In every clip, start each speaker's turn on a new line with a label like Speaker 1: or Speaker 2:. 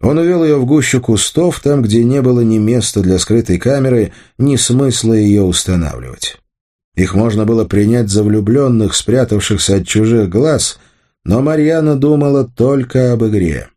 Speaker 1: Он увел ее в гущу кустов, там, где не было ни места для скрытой камеры, ни смысла ее устанавливать. Их можно было принять за влюбленных, спрятавшихся от чужих глаз, но Марьяна думала только об игре.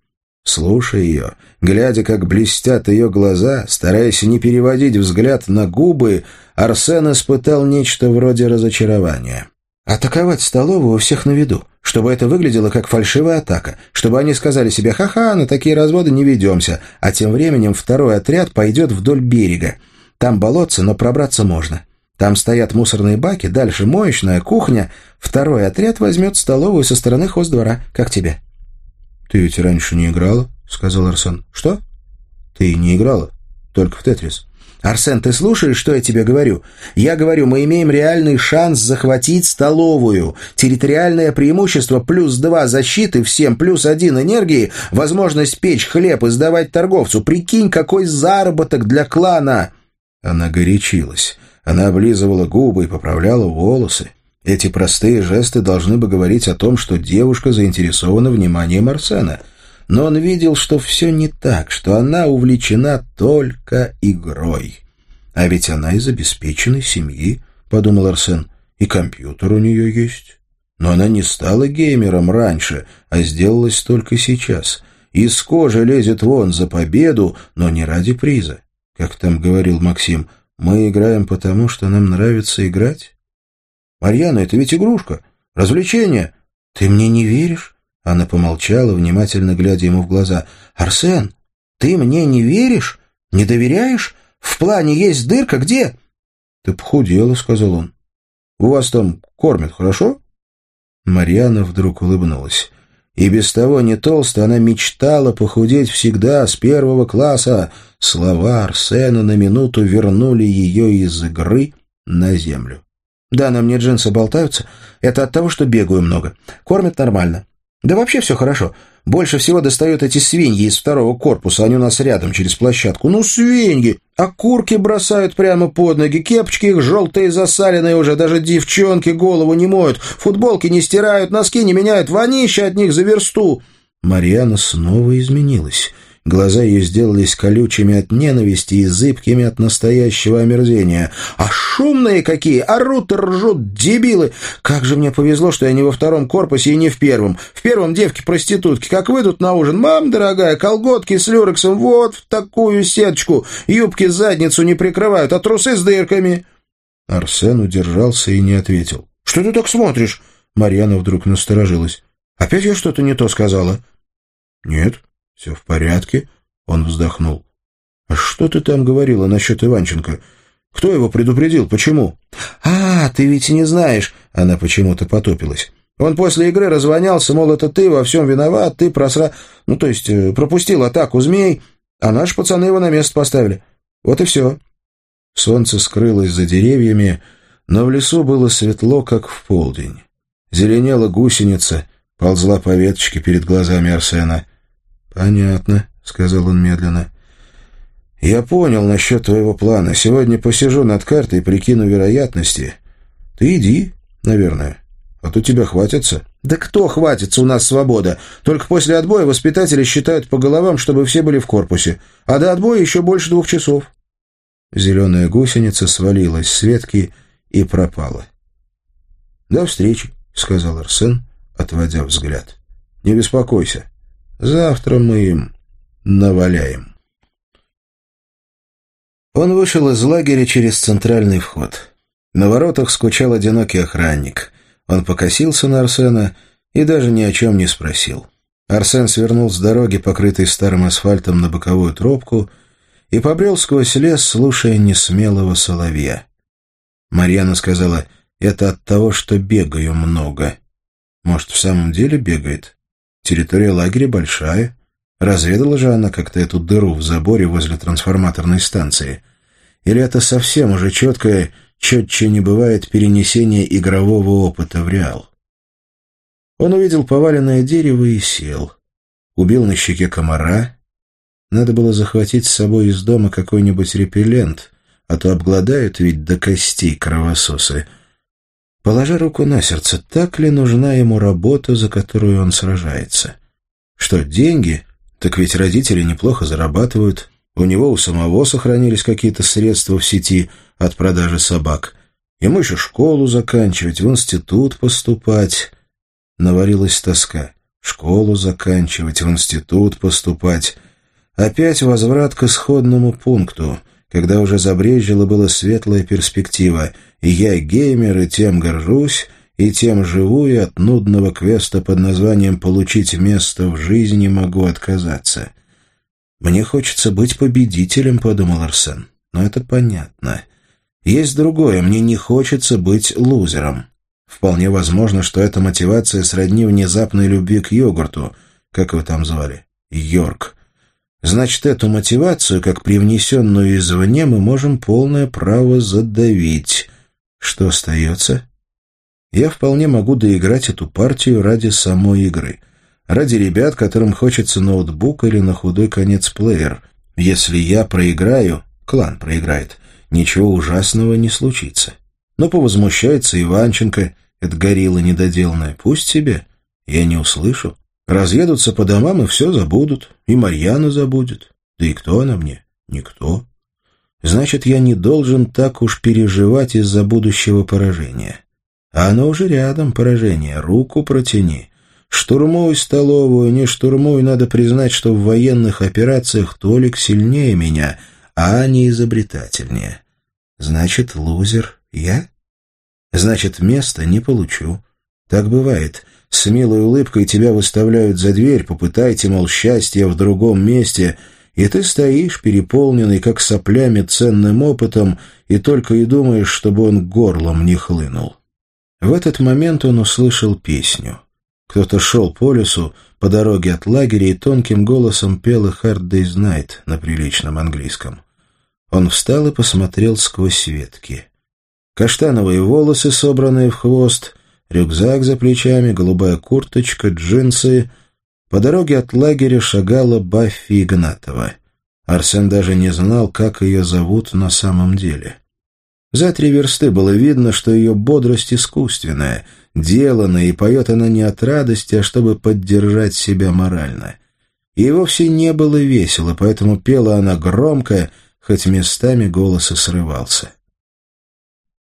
Speaker 1: Слушая ее, глядя, как блестят ее глаза, стараясь не переводить взгляд на губы, Арсен испытал нечто вроде разочарования. Атаковать столовую у всех на виду, чтобы это выглядело как фальшивая атака, чтобы они сказали себе «ха-ха, на такие разводы не ведемся», а тем временем второй отряд пойдет вдоль берега. Там болотце, но пробраться можно. Там стоят мусорные баки, дальше моечная, кухня. Второй отряд возьмет столовую со стороны хоздвора, как тебе.
Speaker 2: — Ты ведь раньше не играла, — сказал Арсен.
Speaker 1: — Что?
Speaker 2: — Ты не играла, только в Тетрис.
Speaker 1: «Арсен, ты слушаешь, что я тебе говорю? Я говорю, мы имеем реальный шанс захватить столовую. Территориальное преимущество плюс два защиты всем, плюс один энергии, возможность печь хлеб и сдавать торговцу. Прикинь, какой заработок для клана!»
Speaker 2: Она горячилась. Она облизывала губы и поправляла волосы. Эти простые жесты должны бы говорить о том, что девушка заинтересована вниманием Арсена — но он видел, что все не так, что она увлечена только игрой. «А ведь она из обеспеченной семьи», — подумал Арсен, — «и компьютер у нее есть». Но она не стала геймером раньше, а сделалась только сейчас. Из кожи лезет вон за победу, но не ради приза. Как там говорил Максим, мы играем потому, что нам нравится играть? Марьяна, это ведь игрушка, развлечение. Ты мне не веришь? Она помолчала, внимательно глядя ему в глаза. «Арсен, ты мне не веришь? Не доверяешь? В плане есть дырка, где?»
Speaker 1: «Ты похудела», — сказал он. «У вас там кормят хорошо?»
Speaker 2: Марьяна вдруг улыбнулась. И без того не толсто она мечтала похудеть всегда, с первого класса. Слова Арсена на минуту вернули ее из игры на землю.
Speaker 1: «Да, на мне джинсы болтаются. Это от того, что бегаю много. Кормят нормально. Да вообще все хорошо. Больше всего достают эти свиньи из второго корпуса, они у нас рядом, через площадку. Ну, свиньи! Окурки бросают прямо под ноги, кепочки их желтые засаленные уже, даже девчонки голову не моют, футболки не стирают, носки не меняют, вонища от них за версту.
Speaker 2: Марьяна снова изменилась. Глаза ее сделались колючими от ненависти и зыбкими от настоящего омерзения.
Speaker 1: «А шумные какие! Орут и ржут, дебилы! Как же мне повезло, что я не во втором корпусе и не в первом. В первом девки-проститутки, как выйдут на ужин. Мам, дорогая, колготки с люрексом вот в такую сеточку. Юбки задницу не прикрывают, а трусы с дырками».
Speaker 2: Арсен удержался и не ответил.
Speaker 1: «Что ты так смотришь?»
Speaker 2: Марьяна вдруг насторожилась.
Speaker 1: «Опять я что-то не то сказала?»
Speaker 2: «Нет, «Все в порядке?» — он вздохнул. «А что ты там говорила насчет Иванченко? Кто его предупредил? Почему?»
Speaker 1: «А, ты ведь не знаешь!» — она почему-то потопилась. «Он после игры развонялся, мол, это ты во всем виноват, ты просра... Ну, то есть э, пропустил атаку змей, а наши пацаны его на место поставили. Вот и все».
Speaker 2: Солнце скрылось за деревьями, но в лесу было светло, как в полдень. Зеленела гусеница, ползла по веточке перед глазами Арсена — «Понятно», — сказал он медленно. «Я понял насчет твоего плана. Сегодня посижу над картой и прикину вероятности. Ты иди, наверное, а то тебя хватится».
Speaker 1: «Да кто хватится? У нас свобода. Только после отбоя воспитатели считают по головам, чтобы все были в корпусе. А до отбоя еще больше двух часов».
Speaker 2: Зеленая гусеница свалилась с ветки и пропала. «До встречи», — сказал Арсен, отводя взгляд. «Не беспокойся». Завтра мы им наваляем. Он вышел из лагеря через центральный вход. На воротах скучал одинокий охранник. Он покосился на Арсена и даже ни о чем не спросил. Арсен свернул с дороги, покрытой старым асфальтом, на боковую тропку и побрел сквозь лес, слушая несмелого соловья. Марьяна сказала, «Это от того, что бегаю много». Может, в самом деле бегает? Территория лагеря большая. Разведала же она как-то эту дыру в заборе возле трансформаторной станции. Или это совсем уже четкое, четче не бывает перенесение игрового опыта в реал? Он увидел поваленное дерево и сел. Убил на щеке комара. Надо было захватить с собой из дома какой-нибудь репеллент, а то обгладают ведь до костей кровососы — Положа руку на сердце, так ли нужна ему работа, за которую он сражается? Что, деньги?
Speaker 1: Так ведь родители неплохо зарабатывают. У него у самого сохранились какие-то средства в сети от продажи собак. Ему еще школу заканчивать, в институт поступать. Наварилась тоска. Школу заканчивать, в институт поступать. Опять возврат к исходному пункту, когда уже забрежила была светлая перспектива. И я геймер, и тем горжусь, и тем живу, и от нудного квеста под названием «Получить место в жизни» могу отказаться. «Мне хочется быть победителем», — подумал Арсен. «Но это понятно. Есть другое. Мне не хочется быть лузером. Вполне возможно, что эта мотивация сродни внезапной любви к йогурту. Как вы там звали? Йорк. Значит, эту мотивацию, как привнесенную извне, мы можем полное право задавить. Что остается?» Я вполне могу доиграть эту партию ради самой игры. Ради ребят, которым хочется ноутбук или на худой конец плеер. Если я проиграю, клан проиграет, ничего ужасного не случится. Но повозмущается Иванченко, это горилла недоделанная, пусть себе, я не услышу. Разъедутся по домам и все забудут, и Марьяна забудет. Да и кто она мне? Никто. Значит, я не должен так уж переживать из-за будущего поражения. А оно уже рядом, поражение. Руку протяни. Штурмуй столовую, не штурмуй, надо признать, что в военных операциях Толик сильнее меня, а не изобретательнее. Значит, лузер я? Значит, места не получу. Так бывает. С милой улыбкой тебя выставляют за дверь, попытайте, мол, счастье в другом месте, и ты стоишь, переполненный, как соплями, ценным опытом, и только и думаешь, чтобы он горлом не хлынул. В этот момент он услышал песню. Кто-то шел по лесу, по дороге от лагеря и тонким голосом пел «Hard Day's Night» на приличном английском. Он встал и посмотрел сквозь ветки. Каштановые волосы, собранные в хвост, рюкзак за плечами, голубая курточка, джинсы. По дороге от лагеря шагала Баффи Игнатова. Арсен даже не знал, как ее зовут на самом деле. За три версты было видно, что ее бодрость искусственная, деланная, и поет она не от радости, а чтобы поддержать себя морально. И вовсе не было весело, поэтому пела она громко, хоть местами голос и срывался.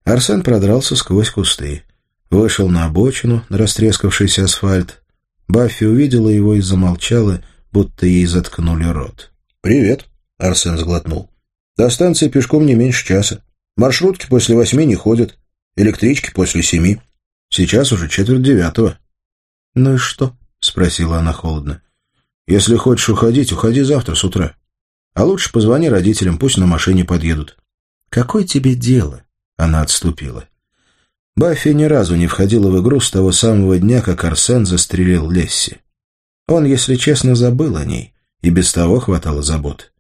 Speaker 1: Арсен продрался сквозь кусты. Вышел на обочину, на растрескавшийся асфальт. Баффи увидела его и замолчала, будто ей заткнули рот. «Привет», — Арсен сглотнул. «До станции пешком не меньше часа. Маршрутки после восьми не ходят, электрички после семи. Сейчас уже четверть девятого. — Ну и что? — спросила она холодно. — Если хочешь уходить, уходи завтра с утра. А лучше позвони родителям, пусть на машине подъедут. — Какое тебе дело? — она отступила. Баффи ни разу не входила в игру с того самого дня, как Арсен застрелил Лесси. Он, если честно, забыл о ней, и без того хватало забот.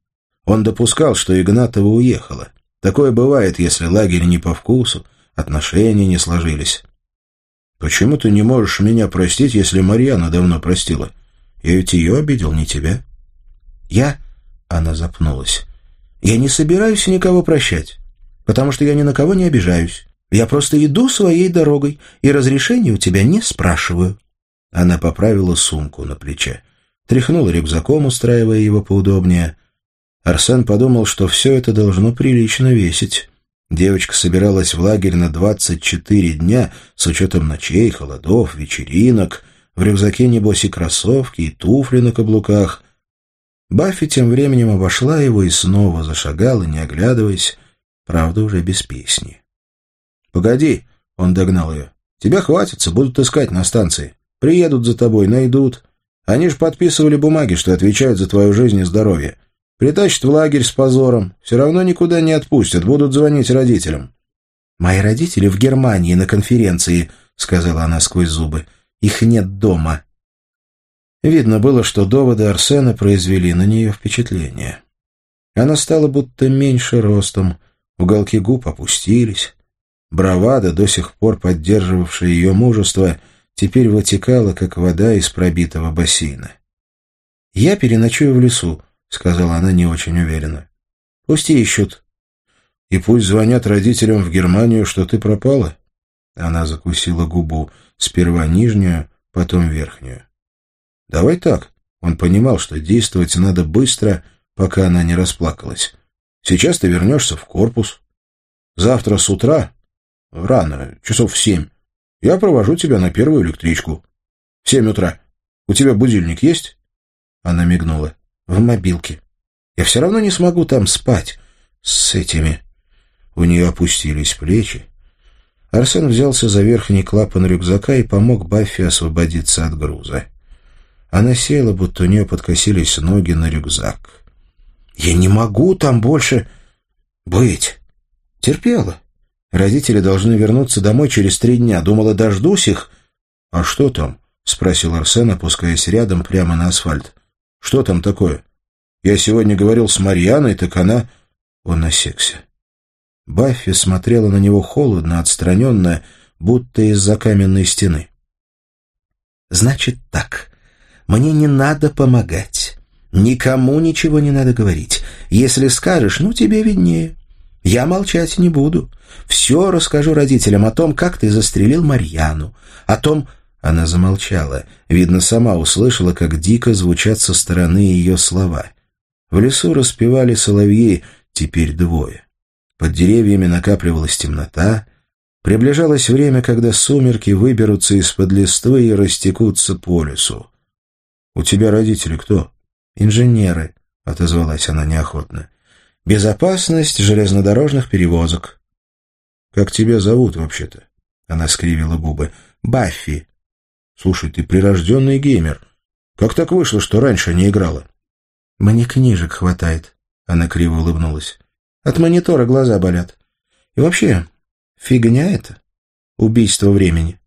Speaker 1: Он допускал, что Игнатова уехала. Такое бывает, если лагерь не по вкусу, отношения не сложились. Почему ты не можешь меня простить, если Марьяна давно простила? Я ведь ее обидел, не тебя. Я... Она запнулась. Я не собираюсь никого прощать, потому что я ни на кого не обижаюсь. Я просто иду своей дорогой, и разрешения у тебя не спрашиваю. Она поправила сумку на плече, тряхнула рюкзаком, устраивая его поудобнее, Арсен подумал, что все это должно прилично весить. Девочка собиралась в лагерь на 24 дня с учетом ночей, холодов, вечеринок. В рюкзаке, небось, и кроссовки, и туфли на каблуках. Баффи тем временем обошла его и снова зашагала, не оглядываясь, правда, уже без песни. «Погоди», — он догнал ее, — «тебя хватится, будут искать на станции. Приедут за тобой, найдут. Они же подписывали бумаги, что отвечают за твою жизнь и здоровье. Притащат в лагерь с позором. Все равно никуда не отпустят, будут звонить родителям. «Мои родители в Германии на конференции», — сказала она сквозь зубы. «Их нет дома». Видно было, что доводы Арсена произвели на нее впечатление. Она стала будто меньше ростом, уголки губ опустились. Бравада, до сих пор поддерживавшая ее мужество, теперь вытекала, как вода из пробитого бассейна. «Я переночую в лесу», сказала она не очень уверенно. «Пусть ищут. И пусть звонят родителям в Германию, что ты пропала». Она закусила губу, сперва нижнюю, потом верхнюю. «Давай так», — Он понимал, что действовать надо быстро, пока она не расплакалась. «Сейчас ты вернешься в корпус. Завтра с утра, рано, часов в семь, я провожу тебя на первую электричку. В семь утра. У тебя будильник есть?» Она мигнула. «В мобилке. Я все равно не смогу там спать с этими...» У нее опустились плечи. Арсен взялся за верхний клапан рюкзака и помог Баффи освободиться от груза. Она села, будто у нее подкосились ноги на рюкзак. «Я не могу там больше быть!» Терпела. Родители должны вернуться домой через три дня. Думала, дождусь их. «А что там?» — спросил Арсен, опускаясь рядом прямо на асфальт. «Что там такое? Я сегодня говорил с Марьяной, так она...» Он осекся. Баффи смотрела на него холодно, отстраненно, будто из-за каменной стены. «Значит так. Мне не надо помогать. Никому ничего не надо говорить. Если скажешь, ну, тебе виднее. Я молчать не буду. Все расскажу родителям о том, как ты застрелил Марьяну, о том...» Она замолчала. Видно, сама услышала, как дико звучат со стороны ее слова. В лесу распевали соловьи, теперь двое. Под деревьями накапливалась темнота. Приближалось время, когда сумерки выберутся из-под листвы и растекутся по лесу. «У тебя родители кто?» «Инженеры», — отозвалась она неохотно. «Безопасность железнодорожных перевозок». «Как тебя зовут вообще-то?» Она скривила губы. «Баффи». «Слушай, ты прирожденный геймер. Как так вышло, что раньше не играла?» «Мне книжек хватает», — она криво улыбнулась. От монитора глаза болят. И вообще, фигня это. Убийство времени.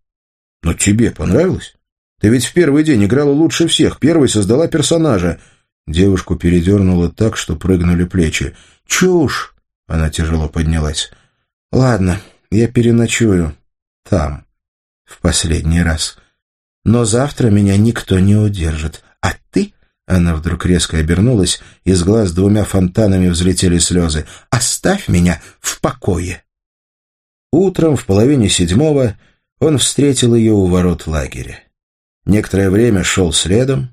Speaker 1: Но тебе понравилось? Ты ведь в первый день играла лучше всех. Первой создала персонажа. Девушку передернуло так, что прыгнули плечи. «Чушь!» — она тяжело поднялась. «Ладно, я переночую. Там. В последний раз. Но завтра меня никто не удержит. А ты она вдруг резко обернулась, из глаз двумя фонтанами взлетели слезы. «Оставь меня в покое!» Утром в половине седьмого он встретил ее у ворот лагеря. Некоторое время шел следом,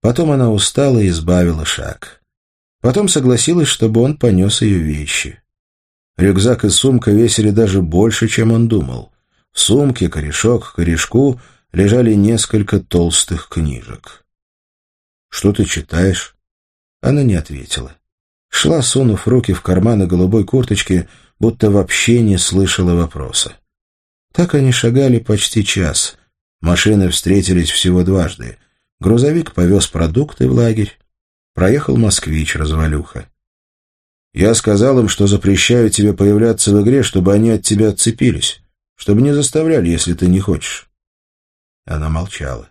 Speaker 1: потом она устала и избавила шаг. Потом согласилась, чтобы он понес ее вещи. Рюкзак и сумка весили даже больше, чем он думал. В сумке, корешок корешку лежали несколько толстых книжек. «Что ты читаешь?» Она не ответила. Шла, сунув руки в карманы голубой курточки, будто вообще не слышала вопроса. Так они шагали почти час. Машины встретились всего дважды. Грузовик повез продукты в лагерь. Проехал москвич-развалюха. «Я сказал им, что запрещаю тебе появляться в игре, чтобы они от тебя отцепились, чтобы не заставляли, если ты не хочешь». Она молчала.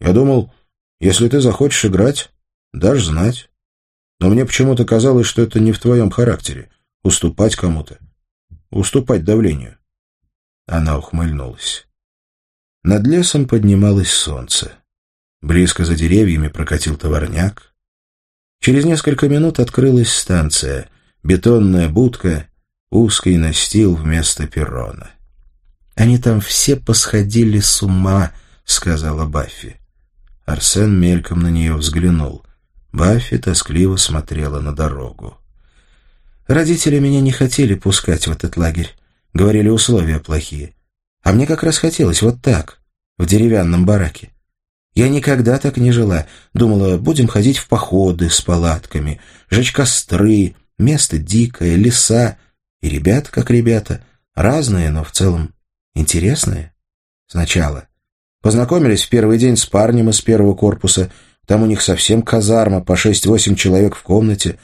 Speaker 1: «Я думал, если ты захочешь играть, дашь знать. Но мне почему-то казалось, что это не в твоем характере — уступать кому-то, уступать давлению. Она ухмыльнулась. Над лесом поднималось солнце. Близко за деревьями прокатил товарняк. Через несколько минут открылась станция, бетонная будка, узкий настил вместо перрона. «Они там все посходили с ума», — сказала Баффи. Арсен мельком на нее взглянул. Баффи тоскливо смотрела на дорогу. «Родители меня не хотели пускать в этот лагерь. Говорили, условия плохие. А мне как раз хотелось вот так, в деревянном бараке. Я никогда так не жила. Думала, будем ходить в походы с палатками, жечь костры, место дикое, леса. И ребята как ребята, разные, но в целом интересные. Сначала. Познакомились в первый день с парнем из первого корпуса. Там у них совсем казарма, по шесть-восемь человек в комнате.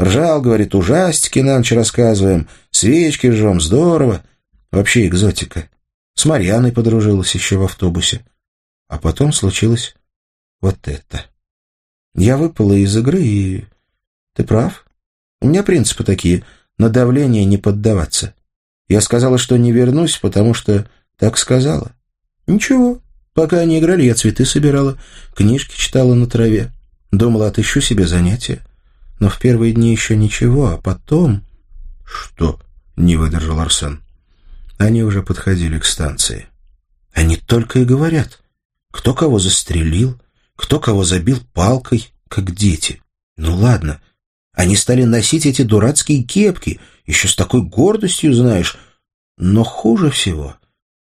Speaker 1: Ржал, говорит, ужастики на ночь рассказываем, свечки жжем, здорово. Вообще экзотика. С Марьяной подружилась еще в автобусе. А потом случилось вот это. Я выпала из игры, и... Ты прав. У меня принципы такие — на давление не поддаваться. Я сказала, что не вернусь, потому что так сказала. Ничего, Пока они играли, я цветы собирала, книжки читала на траве. Думала, отыщу себе занятия. Но в первые дни еще ничего, а потом... Что? Не выдержал Арсен. Они уже подходили к станции. Они только и говорят. Кто кого застрелил,
Speaker 2: кто кого забил палкой, как дети. Ну ладно, они стали носить эти дурацкие кепки, еще с такой гордостью, знаешь. Но хуже всего,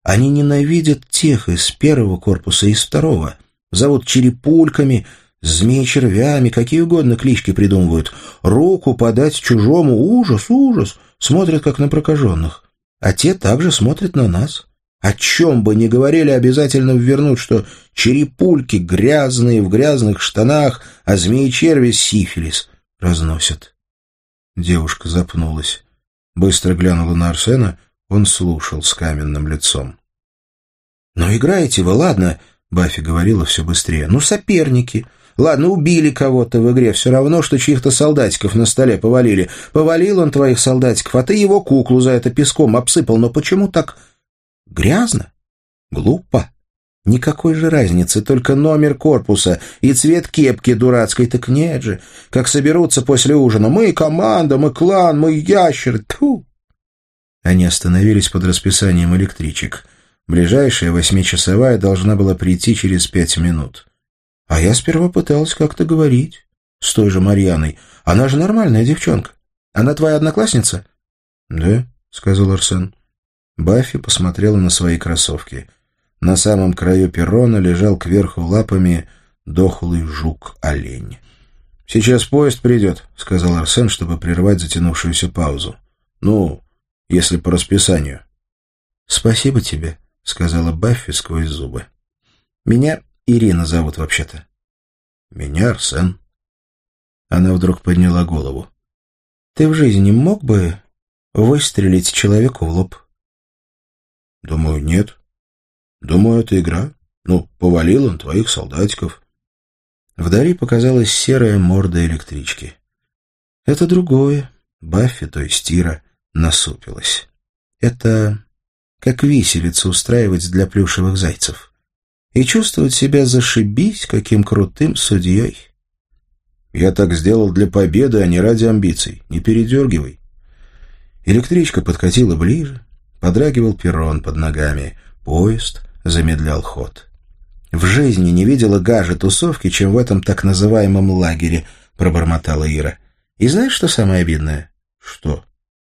Speaker 2: они ненавидят тех из первого корпуса и из второго. Зовут черепульками, змеи-червями, какие угодно клички придумывают. Руку подать чужому — ужас, ужас. Смотрят, как на прокаженных. А те также смотрят на нас. О чем бы ни говорили, обязательно ввернуть, что черепульки грязные в грязных штанах, а змеи-черви — сифилис разносят. Девушка запнулась. Быстро глянула на Арсена, он слушал с каменным лицом. «Ну, играете вы, ладно?» — Баффи говорила все быстрее. «Ну, соперники. Ладно, убили кого-то в игре, все равно, что чьих-то солдатиков на столе повалили. Повалил он твоих солдатиков, а ты его куклу за это песком обсыпал. Но почему так грязно? Глупо. Никакой же разницы, только номер корпуса и цвет кепки дурацкой. Так нет же, как соберутся после ужина. Мы команда, мы клан, мы ящер. Тьфу. Они остановились под расписанием электричек. Ближайшая восьмичасовая должна была прийти через пять минут. А я сперва пыталась как-то говорить с той же Марьяной. Она же нормальная девчонка. Она твоя одноклассница? — Да, — сказал Арсен. Баффи посмотрела на свои кроссовки. На самом краю перрона лежал кверху лапами дохлый жук-олень. «Сейчас поезд придет», — сказал Арсен, чтобы прервать затянувшуюся паузу. «Ну, если по расписанию». «Спасибо тебе», — сказала Баффи сквозь зубы. «Меня Ирина зовут вообще-то». «Меня Арсен». Она вдруг подняла голову. «Ты в жизни мог бы выстрелить человеку в лоб?» «Думаю, нет», Думаю, это игра. Ну, повалил он твоих солдатиков. Вдали показалась серая морда электрички. Это другое. Баффи, то есть Тира, насупилась. Это как виселицу устраивать для плюшевых зайцев. И чувствовать себя зашибись, каким крутым судьей. Я так сделал для победы, а не ради амбиций. Не передергивай. Электричка подкатила ближе, подрагивал перрон под ногами. Поезд замедлял ход. «В жизни не видела гаже тусовки, чем в этом так называемом лагере», — пробормотала Ира. «И знаешь, что самое обидное?» «Что?»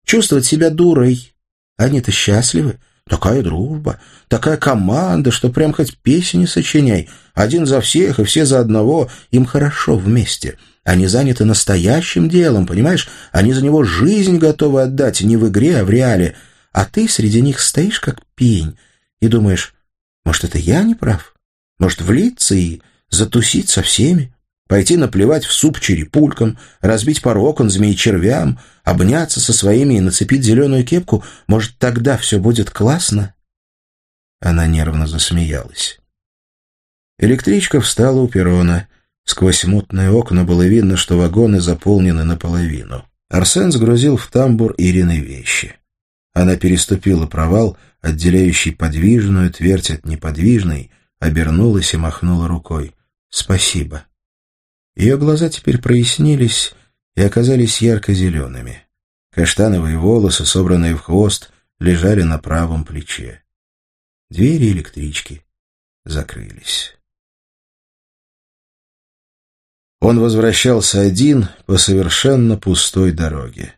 Speaker 2: «Чувствовать себя дурой. Они-то счастливы. Такая дружба, такая команда, что прям хоть песни сочиняй. Один за всех и все за одного. Им хорошо вместе. Они заняты настоящим делом, понимаешь? Они за него жизнь готовы отдать не в игре, а в реале. А ты среди них стоишь как пень и думаешь, может, это я не прав? Может, влиться и затусить со всеми? Пойти наплевать в суп черепулькам, разбить пару окон змеи-червям, обняться со своими и нацепить зеленую кепку? Может, тогда все будет классно?» Она нервно засмеялась. Электричка встала у перрона. Сквозь мутные окна было видно, что вагоны заполнены наполовину. Арсен сгрузил в тамбур Ирины вещи. Она переступила провал, отделяющий подвижную твердь от неподвижной, обернулась и махнула рукой. «Спасибо». Ее глаза теперь прояснились и оказались ярко-зелеными. Каштановые волосы, собранные в хвост, лежали на правом плече. Двери электрички закрылись. Он возвращался один по совершенно пустой дороге.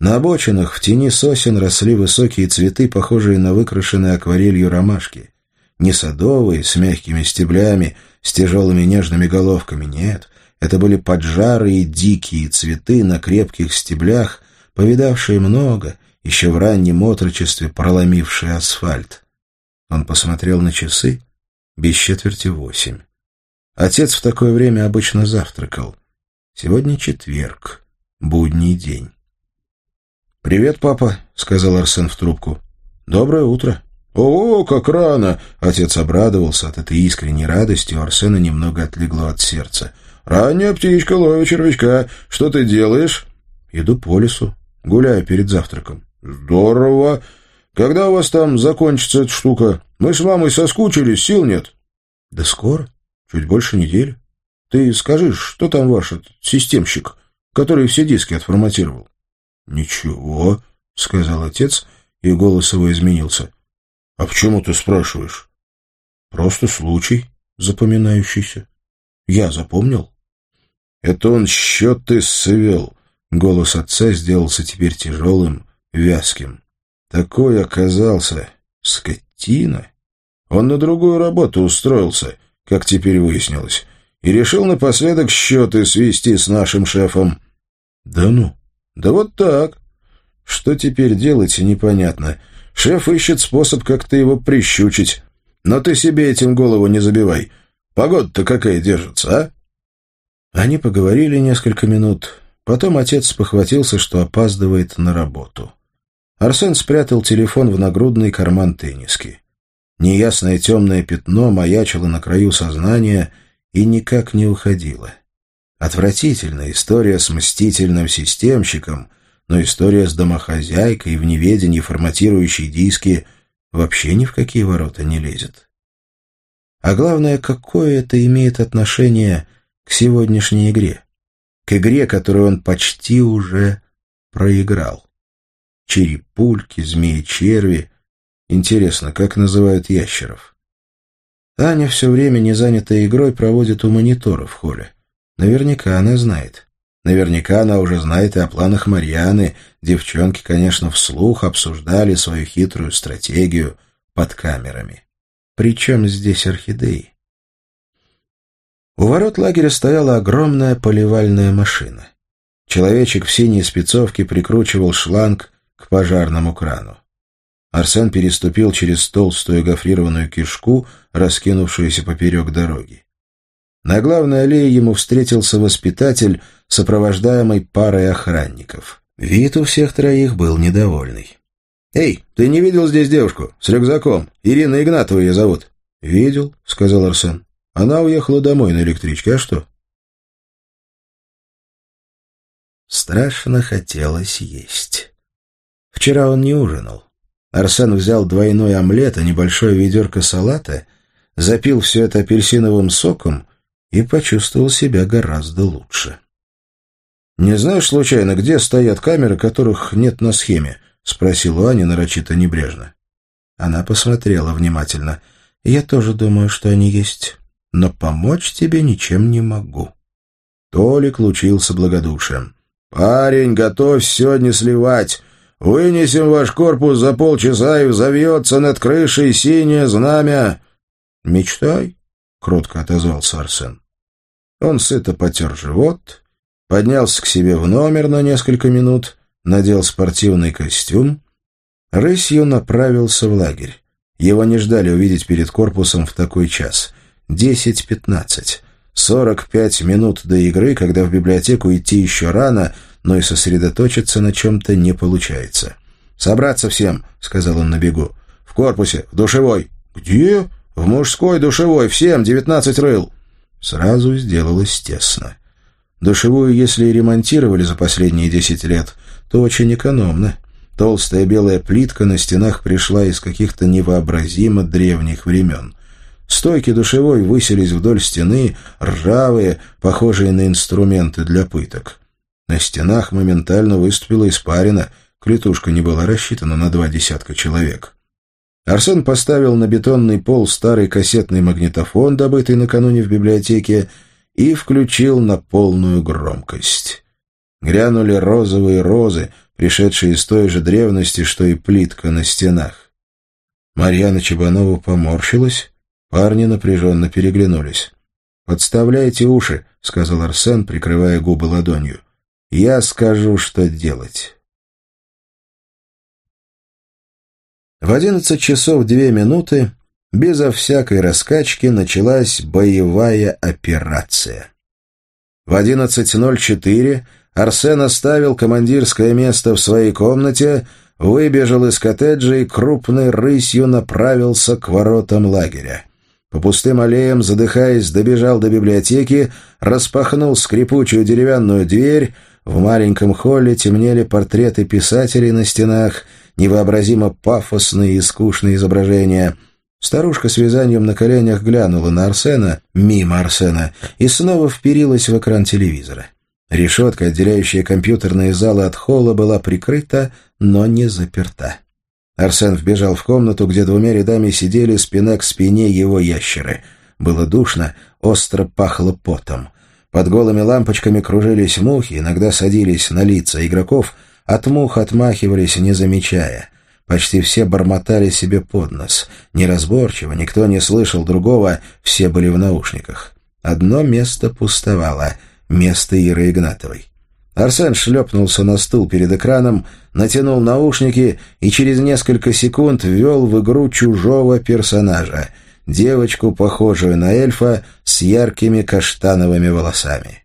Speaker 2: На обочинах в тени сосен росли высокие цветы, похожие на выкрашенные акварелью ромашки. Не садовые, с мягкими стеблями, с тяжелыми нежными головками, нет. Это были поджарые дикие цветы на крепких стеблях, повидавшие много, еще в раннем отрочестве проломившие асфальт. Он посмотрел на часы, без четверти восемь. Отец в такое время обычно завтракал. Сегодня четверг, будний день. «Привет, папа», — сказал Арсен в трубку. «Доброе утро». «О, как рано!» — отец обрадовался от этой искренней радости, у Арсена немного отлегло от сердца. «Ранняя птичка ловит червячка. Что ты делаешь?» «Иду по лесу. Гуляю перед завтраком». «Здорово! Когда у вас там закончится эта штука? Мы с мамой соскучились, сил нет». «Да скоро. Чуть больше недели. Ты скажи, что там ваш системщик, который все диски отформатировал?» «Ничего», — сказал отец, и голос его изменился. «А почему ты спрашиваешь?» «Просто случай запоминающийся».
Speaker 1: Я запомнил. Это он счеты свел. Голос отца сделался теперь тяжелым, вязким. Такой оказался скотина. Он на другую работу устроился, как теперь выяснилось, и решил напоследок счеты свести с нашим шефом. Да ну? Да вот так. Что теперь делать, непонятно. Шеф ищет способ как-то его прищучить. Но ты себе этим голову не забивай. Погода-то какая держится, а? Они поговорили несколько минут. Потом отец похватился, что опаздывает на работу. Арсен спрятал телефон в нагрудный карман тенниски. Неясное темное пятно маячило на краю сознания и никак не уходило. Отвратительная история с мстительным системщиком, но история с домохозяйкой в неведении форматирующей диски вообще ни в какие ворота не лезет. А главное, какое это имеет отношение к сегодняшней игре? К игре, которую он почти уже проиграл. Черепульки, змеи-черви. Интересно, как называют ящеров? Аня все время, не занятая игрой, проводит у монитора в холле. Наверняка она знает. Наверняка она уже знает и о планах Марьяны. Девчонки, конечно, вслух обсуждали свою хитрую стратегию под камерами. Причем здесь орхидеи? У ворот лагеря стояла огромная поливальная машина. Человечек в синей спецовке прикручивал шланг к пожарному крану. Арсен переступил через толстую гофрированную кишку, раскинувшуюся поперек дороги. На главной аллее ему встретился воспитатель, сопровождаемый парой охранников. Вид у всех троих был недовольный. «Эй, ты не видел здесь девушку? С рюкзаком. Ирина Игнатова ее зовут». «Видел», — сказал Арсен. «Она уехала домой на электричке. А что?» Страшно хотелось есть. Вчера он не ужинал. Арсен взял двойной омлет и небольшое ведерко салата, запил все это апельсиновым соком и почувствовал себя гораздо лучше. «Не знаешь, случайно, где стоят камеры, которых нет на схеме?» — спросил у Ани нарочито небрежно. Она посмотрела внимательно. «Я тоже думаю, что они есть, но помочь тебе ничем не могу». Толик лучился благодушием. «Парень, готовь сегодня сливать. Вынесем ваш корпус за полчаса, и взовьется над крышей синее знамя». «Мечтай», — кротко отозвался Арсен. Он сыто потер живот, поднялся к себе в номер на несколько минут, надел спортивный костюм, рысью направился в лагерь. Его не ждали увидеть перед корпусом в такой час. Десять-пятнадцать. Сорок пять минут до игры, когда в библиотеку идти еще рано, но и сосредоточиться на чем-то не получается. «Собраться всем», — сказал он на бегу. «В корпусе, в душевой». «Где?» «В мужской душевой, всем, девятнадцать рыл». Сразу сделалось тесно. Душевую, если и ремонтировали за последние десять лет, то очень экономно. Толстая белая плитка на стенах пришла из каких-то невообразимо древних времен. Стойки душевой высились вдоль стены, ржавые, похожие на инструменты для пыток. На стенах моментально выступила испарина, клетушка не была рассчитана на два десятка человек. Арсен поставил на бетонный пол старый кассетный магнитофон, добытый накануне в библиотеке, и включил на полную громкость. Грянули розовые розы, пришедшие из той же древности, что и плитка на стенах. Марьяна Чебанова поморщилась, парни напряженно переглянулись. «Подставляйте уши», — сказал Арсен, прикрывая губы ладонью. «Я скажу, что делать». В одиннадцать часов две минуты безо всякой раскачки началась боевая операция. В одиннадцать ноль четыре Арсен оставил командирское место в своей комнате, выбежал из коттеджа и крупной рысью направился к воротам лагеря. По пустым аллеям, задыхаясь, добежал до библиотеки, распахнул скрипучую деревянную дверь. В маленьком холле темнели портреты писателей на стенах — невообразимо пафосные и скучные изображения. Старушка с вязанием на коленях глянула на Арсена, мимо Арсена, и снова вперилась в экран телевизора. Решетка, отделяющая компьютерные залы от холла, была прикрыта, но не заперта. Арсен вбежал в комнату, где двумя рядами сидели спина к спине его ящеры. Было душно, остро пахло потом. Под голыми лампочками кружились мухи, иногда садились на лица игроков, от мух отмахивались, не замечая. Почти все бормотали себе под нос. Неразборчиво, никто не слышал другого, все были в наушниках. Одно место пустовало — место Иры Игнатовой. Арсен шлепнулся на стул перед экраном, натянул наушники и через несколько секунд ввел в игру чужого персонажа — девочку, похожую на эльфа, с яркими каштановыми волосами.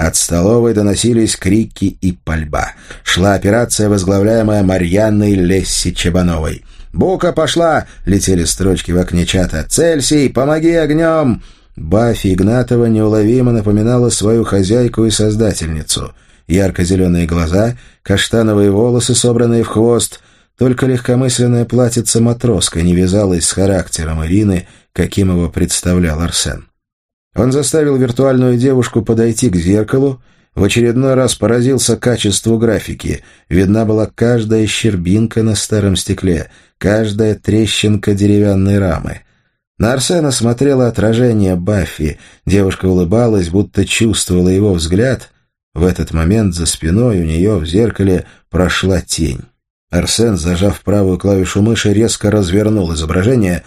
Speaker 1: От столовой доносились крики и пальба. Шла операция, возглавляемая Марьяной Лесси Чебановой. «Бука пошла!» — летели строчки в окне чата. «Цельсий, помоги огнем!» Баффи Игнатова неуловимо напоминала свою хозяйку и создательницу — ярко-зеленые глаза, каштановые волосы, собранные в хвост. Только легкомысленная платьице матроска не вязалась с характером Ирины, каким его представлял Арсен. Он заставил виртуальную девушку подойти к зеркалу, в очередной раз поразился качеству графики. Видна была каждая щербинка на старом стекле, каждая трещинка деревянной рамы. На Арсена смотрело отражение Баффи. Девушка улыбалась, будто чувствовала его взгляд, в этот момент за спиной у нее в зеркале прошла тень. Арсен, зажав правую клавишу мыши, резко развернул изображение.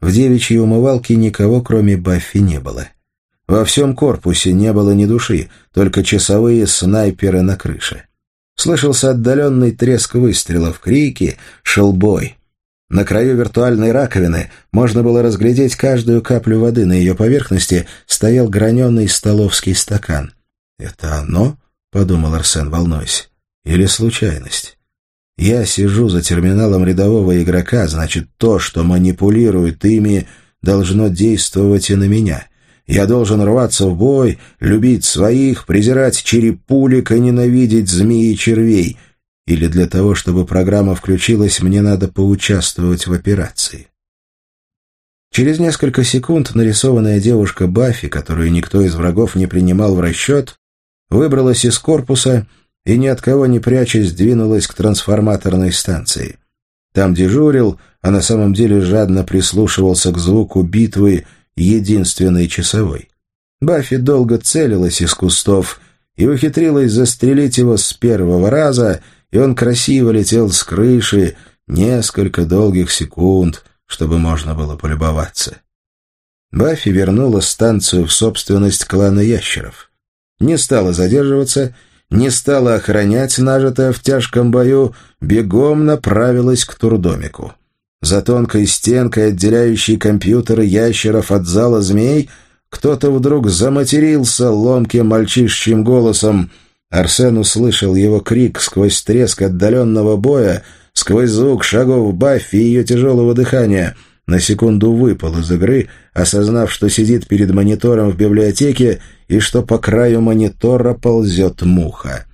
Speaker 1: В девичьей умывалке никого, кроме Баффи, не было. Во всем корпусе не было ни души, только часовые снайперы на крыше. Слышался отдаленный треск выстрелов, крики, шел бой. На краю виртуальной раковины можно было разглядеть каждую каплю воды на ее поверхности, стоял граненый столовский стакан — «Это оно?» — подумал Арсен, волнуясь. «Или случайность?» «Я сижу за терминалом рядового игрока, значит, то, что манипулирует ими, должно действовать и на меня. Я должен рваться в бой, любить своих, презирать черепулик и ненавидеть змеи и червей. Или для того, чтобы программа включилась, мне надо поучаствовать в операции?» Через несколько секунд нарисованная девушка Баффи, которую никто из врагов не принимал в расчет, выбралась из корпуса и, ни от кого не прячась, двинулась к трансформаторной станции. Там дежурил, а на самом деле жадно прислушивался к звуку битвы единственной часовой. Баффи долго целилась из кустов и ухитрилась застрелить его с первого раза, и он красиво летел с крыши несколько долгих секунд, чтобы можно было полюбоваться. Баффи вернула станцию в собственность клана ящеров не стала задерживаться, не стала охранять нажитое в тяжком бою, бегом направилась к турдомику. За тонкой стенкой, отделяющей компьютеры ящеров от зала змей, кто-то вдруг заматерился ломким мальчишечьим голосом. Арсен услышал его крик сквозь треск отдаленного боя, сквозь звук шагов Баффи и ее тяжелого дыхания — на секунду выпал из игры, осознав, что сидит перед монитором в библиотеке и что по краю монитора ползет муха.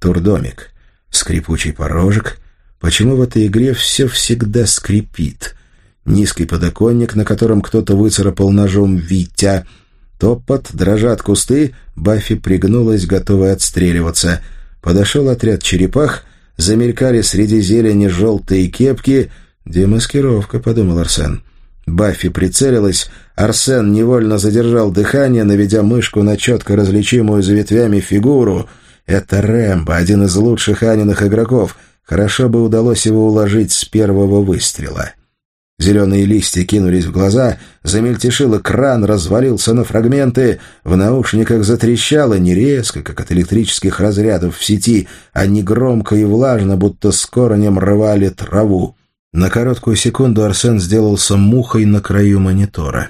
Speaker 1: Турдомик. Скрипучий порожек. Почему в этой игре все всегда скрипит? Низкий подоконник, на котором кто-то выцарапал ножом «Витя». Топот, дрожат кусты, Баффи пригнулась, готовая отстреливаться. Подошел отряд черепах, замелькали среди зелени желтые кепки — «Демаскировка», — подумал Арсен. Баффи прицелилась, Арсен невольно задержал дыхание, наведя мышку на четко различимую за ветвями фигуру. Это Рэмбо, один из лучших Аниных игроков. Хорошо бы удалось его уложить с первого выстрела. Зеленые листья кинулись в глаза, замельтешил экран, развалился на фрагменты, в наушниках затрещало не резко, как от электрических разрядов в сети, а не громко и влажно, будто с корнем рвали траву. На короткую секунду Арсен сделался мухой на краю монитора.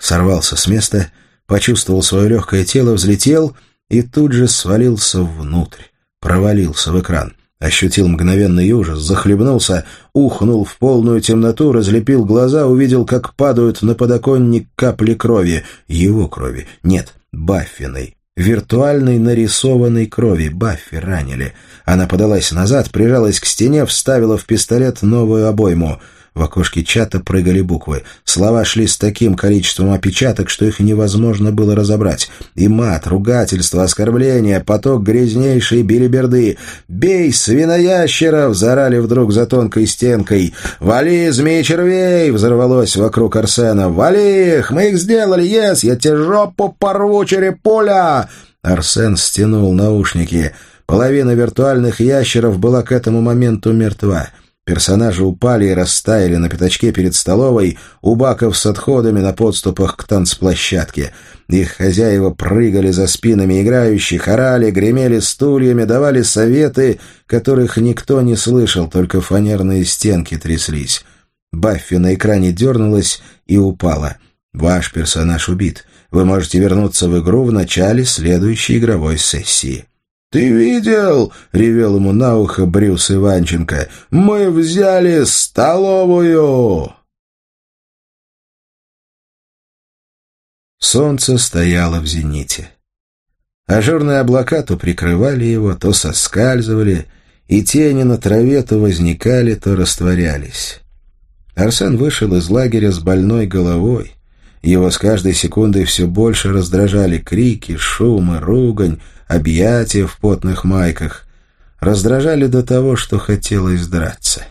Speaker 1: Сорвался с места, почувствовал свое легкое тело, взлетел и тут же свалился внутрь, провалился в экран. Ощутил мгновенный ужас, захлебнулся, ухнул в полную темноту, разлепил глаза, увидел, как падают на подоконник капли крови. Его крови. Нет, Баффиной виртуальной нарисованной крови. Баффи ранили. Она подалась назад, прижалась к стене, вставила в пистолет новую обойму. В окошке чата прыгали буквы. Слова шли с таким количеством опечаток, что их невозможно было разобрать. И мат, ругательство, оскорбление, поток грязнейшей билиберды. «Бей, свиноящеров!» — зарали вдруг за тонкой стенкой. «Вали, змей червей!» — взорвалось вокруг Арсена. «Вали их! Мы их сделали! Ес! Я тебе жопу порву, черепуля!» Арсен стянул наушники. Половина виртуальных ящеров была к этому моменту мертва. Персонажи упали и растаяли на пятачке перед столовой, у баков с отходами на подступах к танцплощадке. Их хозяева прыгали за спинами играющих, орали, гремели стульями, давали советы, которых никто не слышал, только фанерные стенки тряслись. Баффи на экране дернулась и упала. Ваш персонаж убит. Вы можете вернуться в игру в начале следующей игровой сессии. «Ты видел?» — ревел ему на ухо Брюс Иванченко. «Мы взяли столовую!» Солнце стояло в зените. Ажурные облака то прикрывали его, то соскальзывали, и тени на траве то возникали, то растворялись. Арсен вышел из лагеря с больной головой. Его с каждой секундой все больше раздражали крики, шумы, ругань, объятия в потных майках. Раздражали до того, что хотелось драться.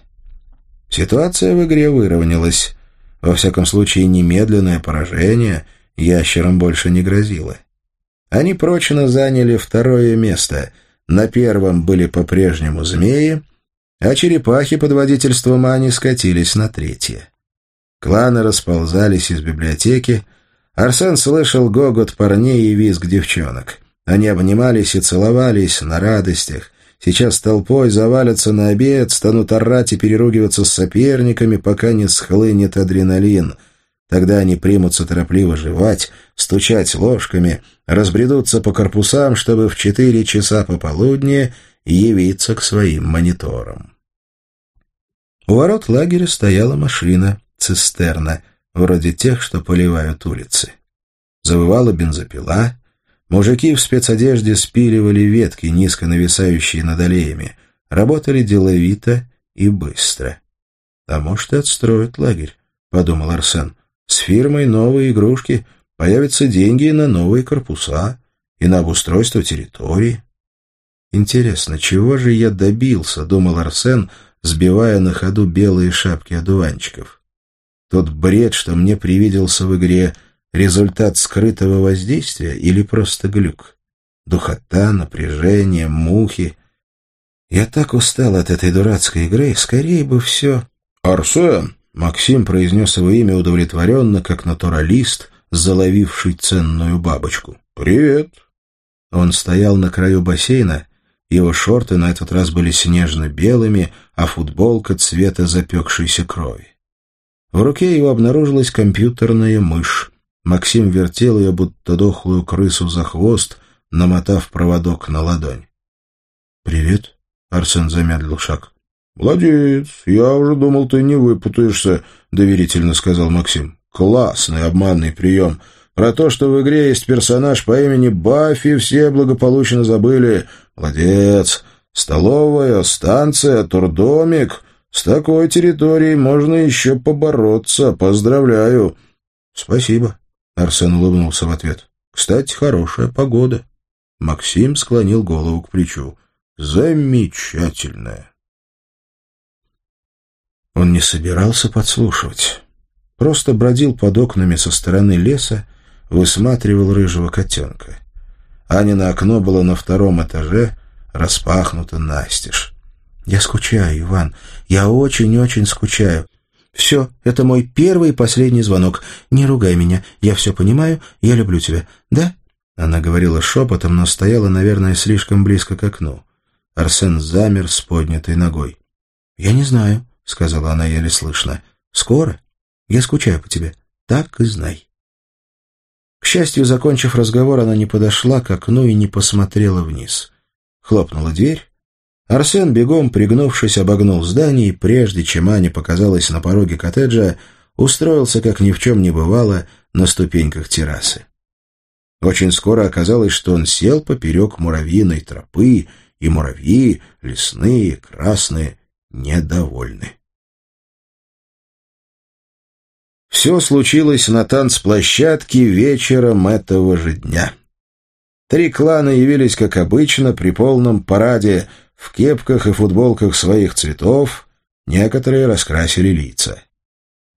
Speaker 1: Ситуация в игре выровнялась. Во всяком случае, немедленное поражение ящерам больше не грозило. Они прочно заняли второе место. На первом были по-прежнему змеи, а черепахи под водительством Ани скатились на третье. Кланы расползались из библиотеки. Арсен слышал гогот парней и визг девчонок. Они обнимались и целовались на радостях. Сейчас толпой завалятся на обед, станут орать и переругиваться с соперниками, пока не схлынет адреналин. Тогда они примутся торопливо жевать, стучать ложками, разбредутся по корпусам, чтобы в четыре часа пополудни явиться к своим мониторам. У ворот лагеря стояла машина, цистерна, вроде тех, что поливают улицы. Завывала бензопила, Мужики в спецодежде спиливали ветки, низко нависающие над аллеями. Работали деловито и быстро. «А может, и отстроят лагерь», — подумал Арсен. «С фирмой новые игрушки, появятся деньги на новые корпуса и на обустройство территории». «Интересно, чего же я добился?» — думал Арсен, сбивая на ходу белые шапки одуванчиков. Тот бред, что мне привиделся в игре — Результат скрытого воздействия или просто глюк? Духота, напряжение, мухи. Я так устал от этой дурацкой игры, скорее бы все... «Арсен!» — Максим произнес его имя удовлетворенно, как натуралист, заловивший ценную бабочку. «Привет!» Он стоял на краю бассейна, его шорты на этот раз были снежно-белыми, а футболка цвета запекшейся крови. В руке его обнаружилась компьютерная мышь. Максим вертел ее, будто дохлую крысу за хвост, намотав проводок на ладонь. «Привет», — Арсен замедлил шаг. «Молодец, я уже думал, ты не выпутаешься», — доверительно сказал Максим. «Классный обманный прием. Про то, что в игре есть персонаж по имени Баффи, все благополучно забыли. Молодец. Столовая, станция, турдомик. С такой территорией можно еще побороться. Поздравляю». «Спасибо», Арсен улыбнулся в ответ. «Кстати, хорошая погода». Максим склонил голову к плечу. «Замечательная». Он не собирался подслушивать. Просто бродил под окнами со стороны леса, высматривал рыжего котенка. Анина окно было на втором этаже, распахнуто настежь. «Я скучаю, Иван. Я очень-очень скучаю. «Все, это мой первый и последний звонок. Не ругай меня. Я все понимаю. Я люблю тебя. Да?» Она говорила шепотом, но стояла, наверное, слишком близко к окну. Арсен замер с поднятой ногой. «Я не знаю», — сказала она еле слышно. «Скоро? Я скучаю по тебе. Так и знай». К счастью, закончив разговор, она не подошла к окну и не посмотрела вниз. Хлопнула дверь, Арсен, бегом пригнувшись, обогнул здание и, прежде чем Аня показалась на пороге коттеджа, устроился, как ни в чем не бывало, на ступеньках террасы. Очень скоро оказалось, что он сел поперек муравьиной тропы, и муравьи, лесные, красные, недовольны. Все случилось на танцплощадке вечером этого же дня. Три клана явились, как обычно, при полном параде, в кепках и футболках своих цветов, некоторые раскрасили лица.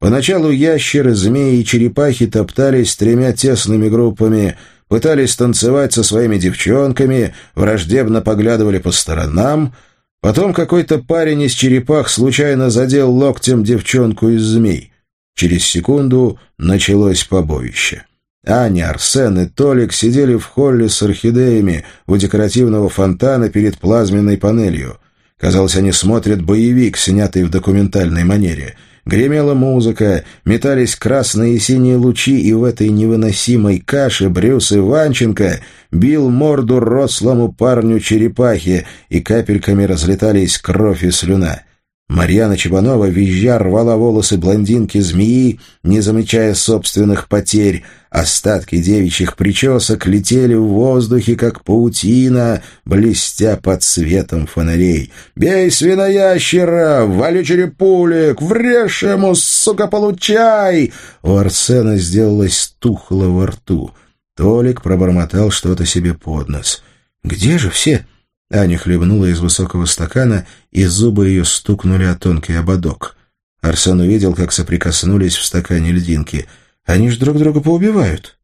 Speaker 1: Поначалу ящеры, змеи и черепахи топтались тремя тесными группами, пытались танцевать со своими девчонками, враждебно поглядывали по сторонам. Потом какой-то парень из черепах случайно задел локтем девчонку из змей. Через секунду началось побоище. Аня, Арсен и Толик сидели в холле с орхидеями у декоративного фонтана перед плазменной панелью. Казалось, они смотрят боевик, снятый в документальной манере — Гремела музыка, метались красные и синие лучи, и в этой невыносимой каше Брюс Иванченко бил морду рослому парню черепахи, и капельками разлетались кровь и слюна. Марьяна Чебанова визжа рвала волосы блондинки-змеи, не замечая собственных потерь. Остатки девичьих причесок летели в воздухе, как паутина, блестя под светом фонарей. «Бей свиноящера! Вали черепулик! Врежь ему, сука, получай!» У Арсена сделалось тухло во рту. Толик пробормотал что-то себе под нос. «Где же все?» Аня хлебнула из высокого стакана, и зубы ее стукнули о тонкий ободок. Арсен увидел, как соприкоснулись в стакане льдинки. Они ж друг друга поубивают.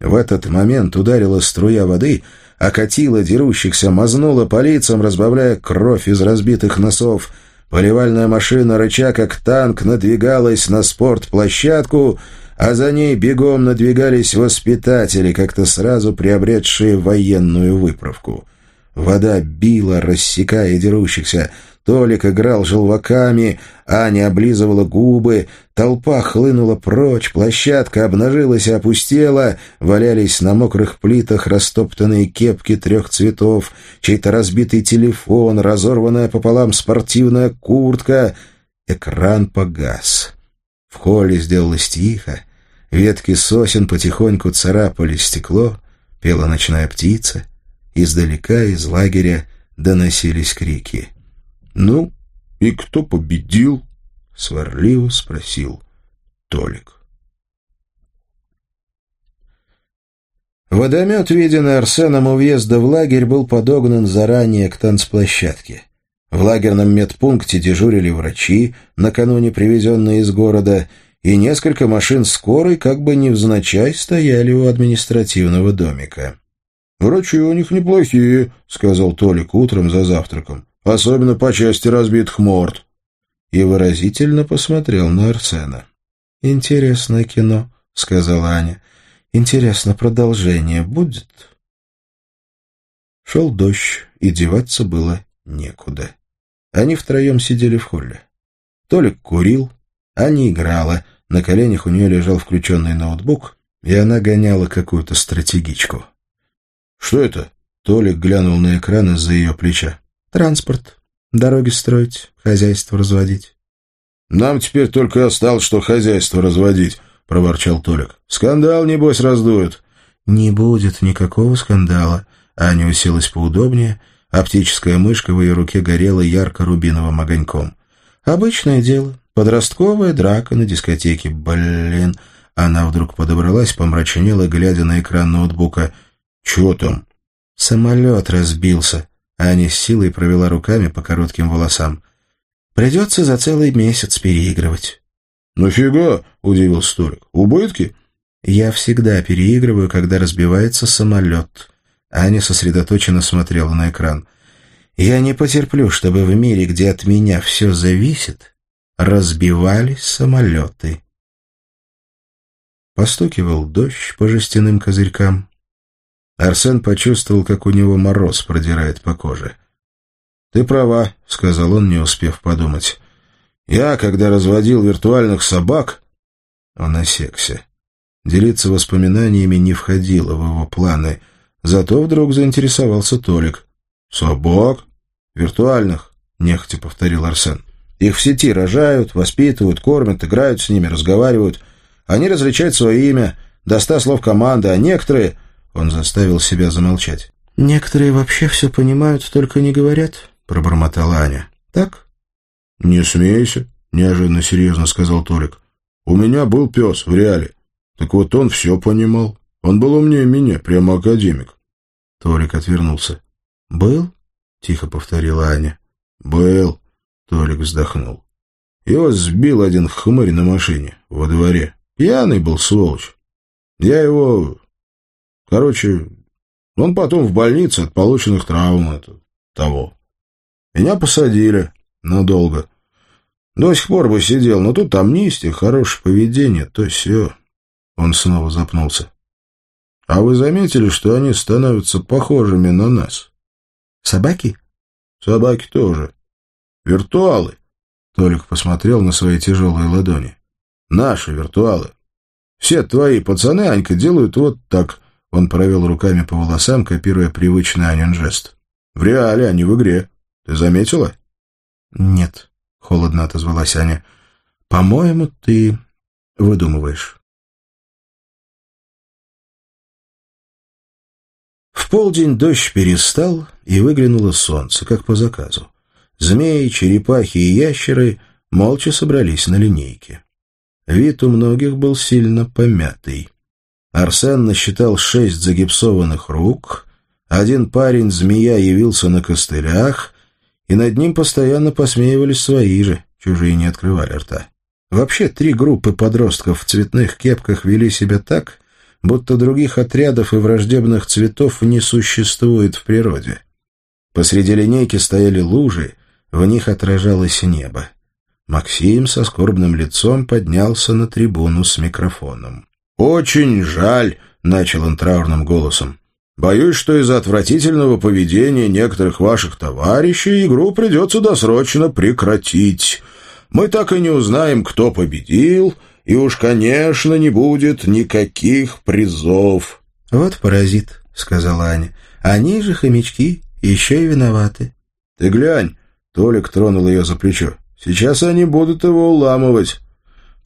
Speaker 1: В этот момент ударила струя воды, окатила дерущихся, мазнула по лицам, разбавляя кровь из разбитых носов. Поливальная машина, рыча как танк, надвигалась на спортплощадку, а за ней бегом надвигались воспитатели, как-то сразу приобретшие военную выправку. Вода била, рассекая дерущихся. Толик играл желваками, Аня облизывала губы, толпа хлынула прочь, площадка обнажилась и опустела, валялись на мокрых плитах растоптанные кепки трех цветов, чей-то разбитый телефон, разорванная пополам спортивная куртка. Экран погас. В холле сделалось тихо, ветки сосен потихоньку царапали стекло, пела ночная птица — Издалека из лагеря доносились крики. «Ну, и кто победил?» — сварливо спросил Толик. Водомет, виденный Арсеном у въезда в лагерь, был подогнан заранее к танцплощадке. В лагерном медпункте дежурили врачи, накануне привезенные из города, и несколько машин скорой как бы невзначай стояли у административного домика. «Врачи у них неплохие», — сказал Толик утром за завтраком. «Особенно по части разбитых морд». И выразительно посмотрел на Арсена. «Интересное кино», — сказала Аня. «Интересно, продолжение будет?» Шел дождь, и деваться было некуда. Они втроем сидели в холле. Толик курил, Аня играла, на коленях у нее лежал включенный ноутбук, и она гоняла какую-то стратегичку. «Что это?» — Толик глянул на экран из-за ее плеча. «Транспорт. Дороги строить, хозяйство разводить». «Нам теперь только осталось, что хозяйство разводить», — проворчал Толик. «Скандал, небось, раздуют».
Speaker 2: «Не будет никакого скандала». Аня уселась поудобнее, оптическая мышка в ее руке горела ярко-рубиновым огоньком. «Обычное дело. Подростковая драка на дискотеке. Блин!» Она вдруг подобралась, помрачнела, глядя на экран ноутбука —
Speaker 1: «Чего там?»
Speaker 2: «Самолет разбился». Аня с силой провела руками по коротким волосам. «Придется за целый месяц переигрывать».
Speaker 1: «Нафига?» — удивился Толик. «Убытки?»
Speaker 2: «Я всегда переигрываю, когда разбивается самолет». Аня сосредоточенно смотрела на экран. «Я не потерплю, чтобы в мире, где от меня все зависит, разбивались самолеты». Постукивал дождь по жестяным козырькам. Арсен почувствовал, как у него мороз продирает по коже. «Ты права», — сказал он, не успев подумать. «Я, когда разводил виртуальных собак...» Он осекся. Делиться воспоминаниями не входило в его планы. Зато вдруг заинтересовался Толик. «Собак? Виртуальных?» — нехотя повторил Арсен. «Их в сети рожают, воспитывают, кормят, играют с ними, разговаривают. Они различают свое имя, до ста слов команды, а некоторые...» Он заставил себя замолчать. «Некоторые вообще все понимают, только не говорят», — пробормотала Аня. «Так?»
Speaker 1: «Не смейся», — неожиданно серьезно сказал Толик. У меня был пес в реале. Так вот он все понимал. Он был умнее меня, прямо академик.
Speaker 2: Толик отвернулся. «Был?» — тихо повторила Аня.
Speaker 1: «Был», — Толик вздохнул. Его сбил один хмырь на машине во дворе. Пьяный был, сволочь. Я его... Короче, он потом в больнице от полученных травм это, того. Меня посадили надолго. До сих пор бы сидел, но тут амнистия, хорошее поведение, то все. Он снова запнулся. А вы заметили, что они становятся похожими на нас?
Speaker 2: Собаки?
Speaker 1: Собаки тоже. Виртуалы. Толик посмотрел на свои тяжелые ладони. Наши виртуалы. Все твои пацаны, Анька, делают вот так. Он провел руками по волосам, копируя привычный Анин жест. В реале, а не в игре. Ты заметила?
Speaker 2: Нет, холодно отозвалась Аня. По-моему, ты выдумываешь. В полдень дождь перестал, и выглянуло солнце, как по заказу. Змеи, черепахи и ящеры молча собрались на линейке. Вид у многих был сильно помятый. Арсен насчитал шесть загипсованных рук, один парень-змея явился на костылях, и над ним постоянно посмеивались свои же, чужие не открывали рта. Вообще, три группы подростков в цветных кепках вели себя так, будто других отрядов и враждебных цветов не существует в природе. Посреди линейки стояли лужи, в них отражалось небо. Максим со скорбным лицом поднялся на трибуну с микрофоном.
Speaker 1: «Очень жаль», — начал он траурным голосом. «Боюсь, что из-за отвратительного поведения некоторых ваших товарищей игру придется досрочно прекратить. Мы так и не узнаем, кто победил, и уж, конечно, не будет никаких призов».
Speaker 2: «Вот паразит», — сказала Аня. «Они же, хомячки, еще и виноваты».
Speaker 1: «Ты глянь», — Толик тронул ее за плечо. «Сейчас они будут его уламывать».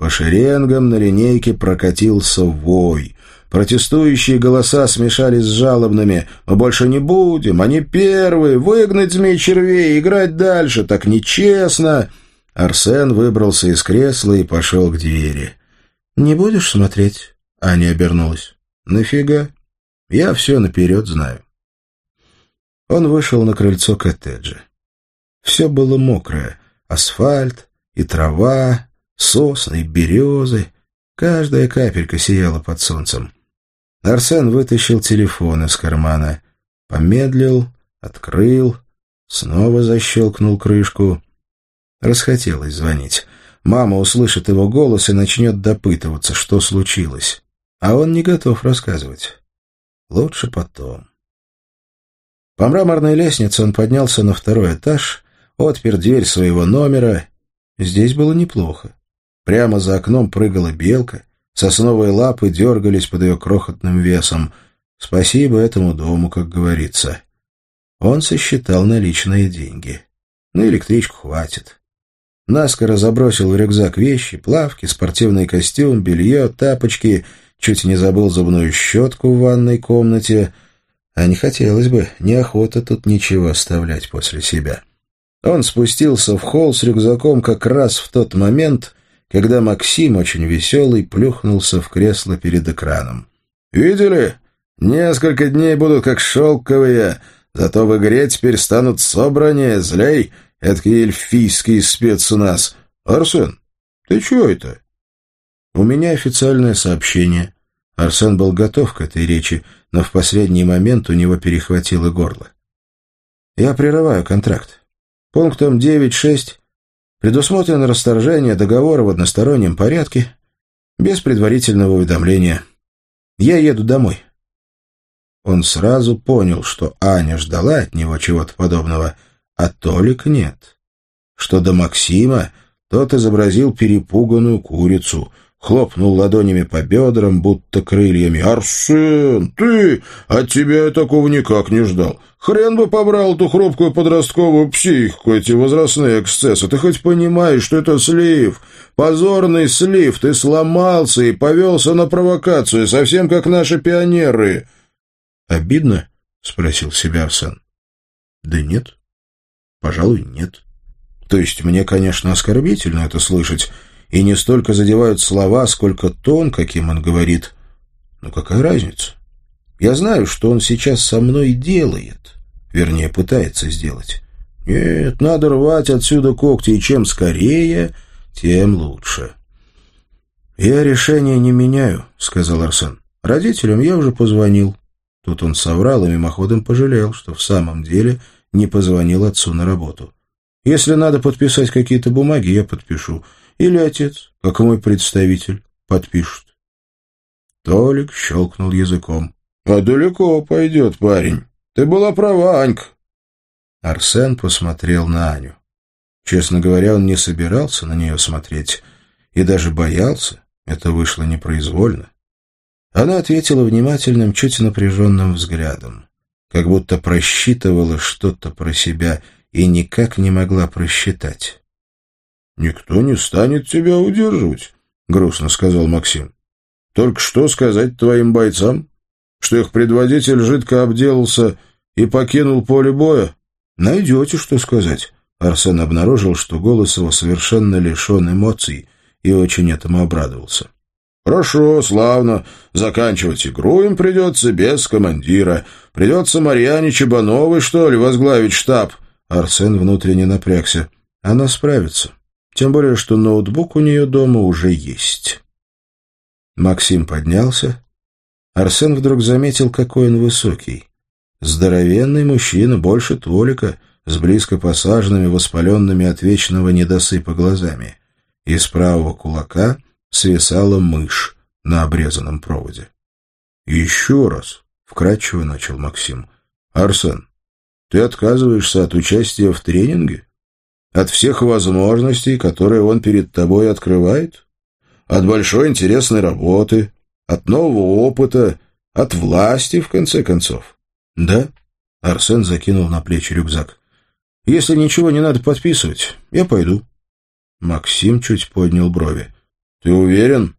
Speaker 1: По шеренгам на линейке прокатился вой. Протестующие голоса смешались с жалобными. «Мы больше не будем, они первые, выгнать змей-червей, играть дальше, так нечестно!» Арсен выбрался из кресла и пошел к двери.
Speaker 2: «Не будешь смотреть?» Аня обернулась.
Speaker 1: «Нафига? Я все наперед знаю».
Speaker 2: Он вышел на крыльцо коттеджа. Все было мокрое. Асфальт и трава, сосны березы. Каждая капелька сияла под солнцем. Арсен вытащил телефон из кармана. Помедлил, открыл, снова защелкнул крышку. Расхотелось звонить. Мама услышит его голос и начнет допытываться, что случилось. А он не готов рассказывать. Лучше потом. По мраморной лестнице он поднялся на второй этаж, отпер дверь своего номера. Здесь было неплохо. Прямо за окном прыгала белка, сосновые лапы дергались под ее крохотным весом. Спасибо этому дому, как говорится. Он сосчитал наличные деньги. На электричку хватит. Наскоро забросил в рюкзак вещи, плавки, спортивный костюм, белье, тапочки, чуть не забыл зубную щетку в ванной комнате. А не хотелось бы, неохота тут ничего оставлять после себя. Он спустился в холл с рюкзаком как раз в тот момент, когда Максим, очень веселый, плюхнулся в кресло перед экраном. «Видели? Несколько дней будут как шелковые, зато в игре теперь станут собрания, злей, Эдакий эльфийский спецназ. Арсен, ты чего это? У меня официальное сообщение. Арсен был готов к этой речи, но в последний момент у него перехватило горло. Я прерываю контракт. Пунктом 9.6 предусмотрено расторжение договора в одностороннем порядке без предварительного уведомления. Я еду домой. Он сразу понял, что Аня ждала от него чего-то подобного — а Толик нет. Что до Максима, тот изобразил перепуганную курицу, хлопнул ладонями по бедрам, будто крыльями. «Арсен, ты! От тебя я такого никак не ждал. Хрен бы побрал ту хрупкую подростковую психику, эти возрастные эксцессы. Ты хоть понимаешь, что это слив? Позорный слив. Ты сломался и повелся на провокацию, совсем как наши пионеры». «Обидно?» — спросил себя Арсен. «Да нет». Пожалуй, нет. То есть мне, конечно, оскорбительно это слышать,
Speaker 1: и не столько задевают слова, сколько тон, каким он говорит. Но какая разница? Я знаю, что он сейчас со мной делает, вернее, пытается сделать. Нет, надо рвать отсюда когти, и чем скорее, тем лучше. «Я решение не меняю», — сказал Арсен. «Родителям я уже позвонил». Тут он соврал и мимоходом пожалел, что в самом деле не позвонил отцу на работу. «Если надо подписать какие-то бумаги, я подпишу. Или отец, как мой представитель, подпишет». Толик щелкнул языком. «А далеко пойдет, парень. Ты была права, Анька». Арсен посмотрел на Аню. Честно говоря, он не собирался на нее смотреть и даже боялся. Это вышло непроизвольно. Она ответила внимательным, чуть напряженным взглядом, как будто просчитывала что-то про себя и никак не могла просчитать. «Никто не станет тебя удерживать», — грустно сказал Максим. «Только что сказать твоим бойцам? Что их предводитель жидко обделался и покинул поле боя? Найдете, что сказать». Арсен обнаружил, что голос его совершенно лишен эмоций, и очень этому обрадовался. «Хорошо, славно. Заканчивать игру им придется без командира. Придется Марьяне Чебановой, что ли, возглавить штаб?» Арсен внутренне напрягся. «Она справится. Тем более, что ноутбук у нее дома уже есть». Максим поднялся. Арсен вдруг заметил, какой он высокий. Здоровенный мужчина, больше Толика, с близко посаженными, воспаленными от вечного недосыпа глазами. Из правого кулака — свисала мышь на обрезанном проводе. «Еще раз», — вкратчиво начал Максим. «Арсен, ты отказываешься от участия в тренинге? От всех возможностей, которые он перед тобой открывает? От большой интересной работы, от нового опыта, от власти, в конце концов?» «Да?» — Арсен закинул на плечи рюкзак. «Если ничего не надо подписывать, я пойду». Максим чуть поднял брови. «Ты уверен?»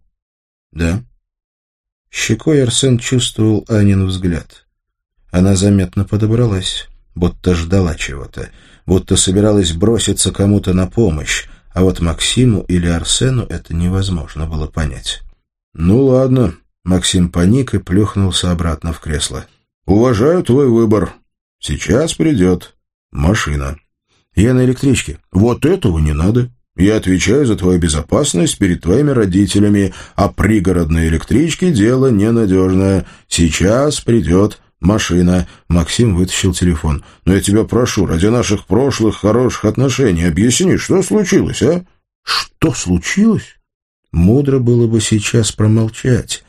Speaker 1: «Да». Щекой Арсен чувствовал Анин взгляд. Она заметно подобралась, будто ждала чего-то, будто собиралась броситься кому-то на помощь, а вот Максиму или Арсену это невозможно было понять. «Ну ладно», — Максим паник и плюхнулся обратно в кресло. «Уважаю твой выбор. Сейчас придет машина». «Я на электричке». «Вот этого не надо. Я отвечаю за твою безопасность перед твоими родителями, а пригородные электрички — дело ненадежное. Сейчас придет машина». Максим вытащил телефон. «Но я тебя прошу, ради наших прошлых хороших отношений, объясни, что случилось, а?» «Что случилось?» Мудро было бы сейчас промолчать.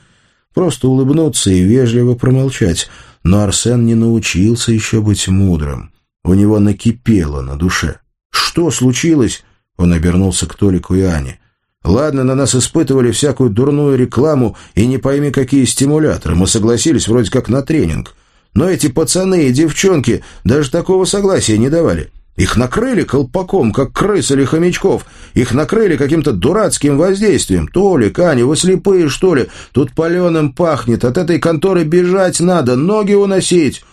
Speaker 1: Просто улыбнуться и вежливо промолчать. Но Арсен не научился еще быть мудрым. У него накипело на душе. «Что случилось?» Он обернулся к Толику и Ане. «Ладно, на нас испытывали всякую дурную рекламу и не пойми какие стимуляторы. Мы согласились вроде как на тренинг. Но эти пацаны и девчонки даже такого согласия не давали. Их накрыли колпаком, как крыс или хомячков. Их накрыли каким-то дурацким воздействием. Толик, Аня, вы слепые, что ли? Тут паленым пахнет. От этой конторы бежать надо, ноги уносить».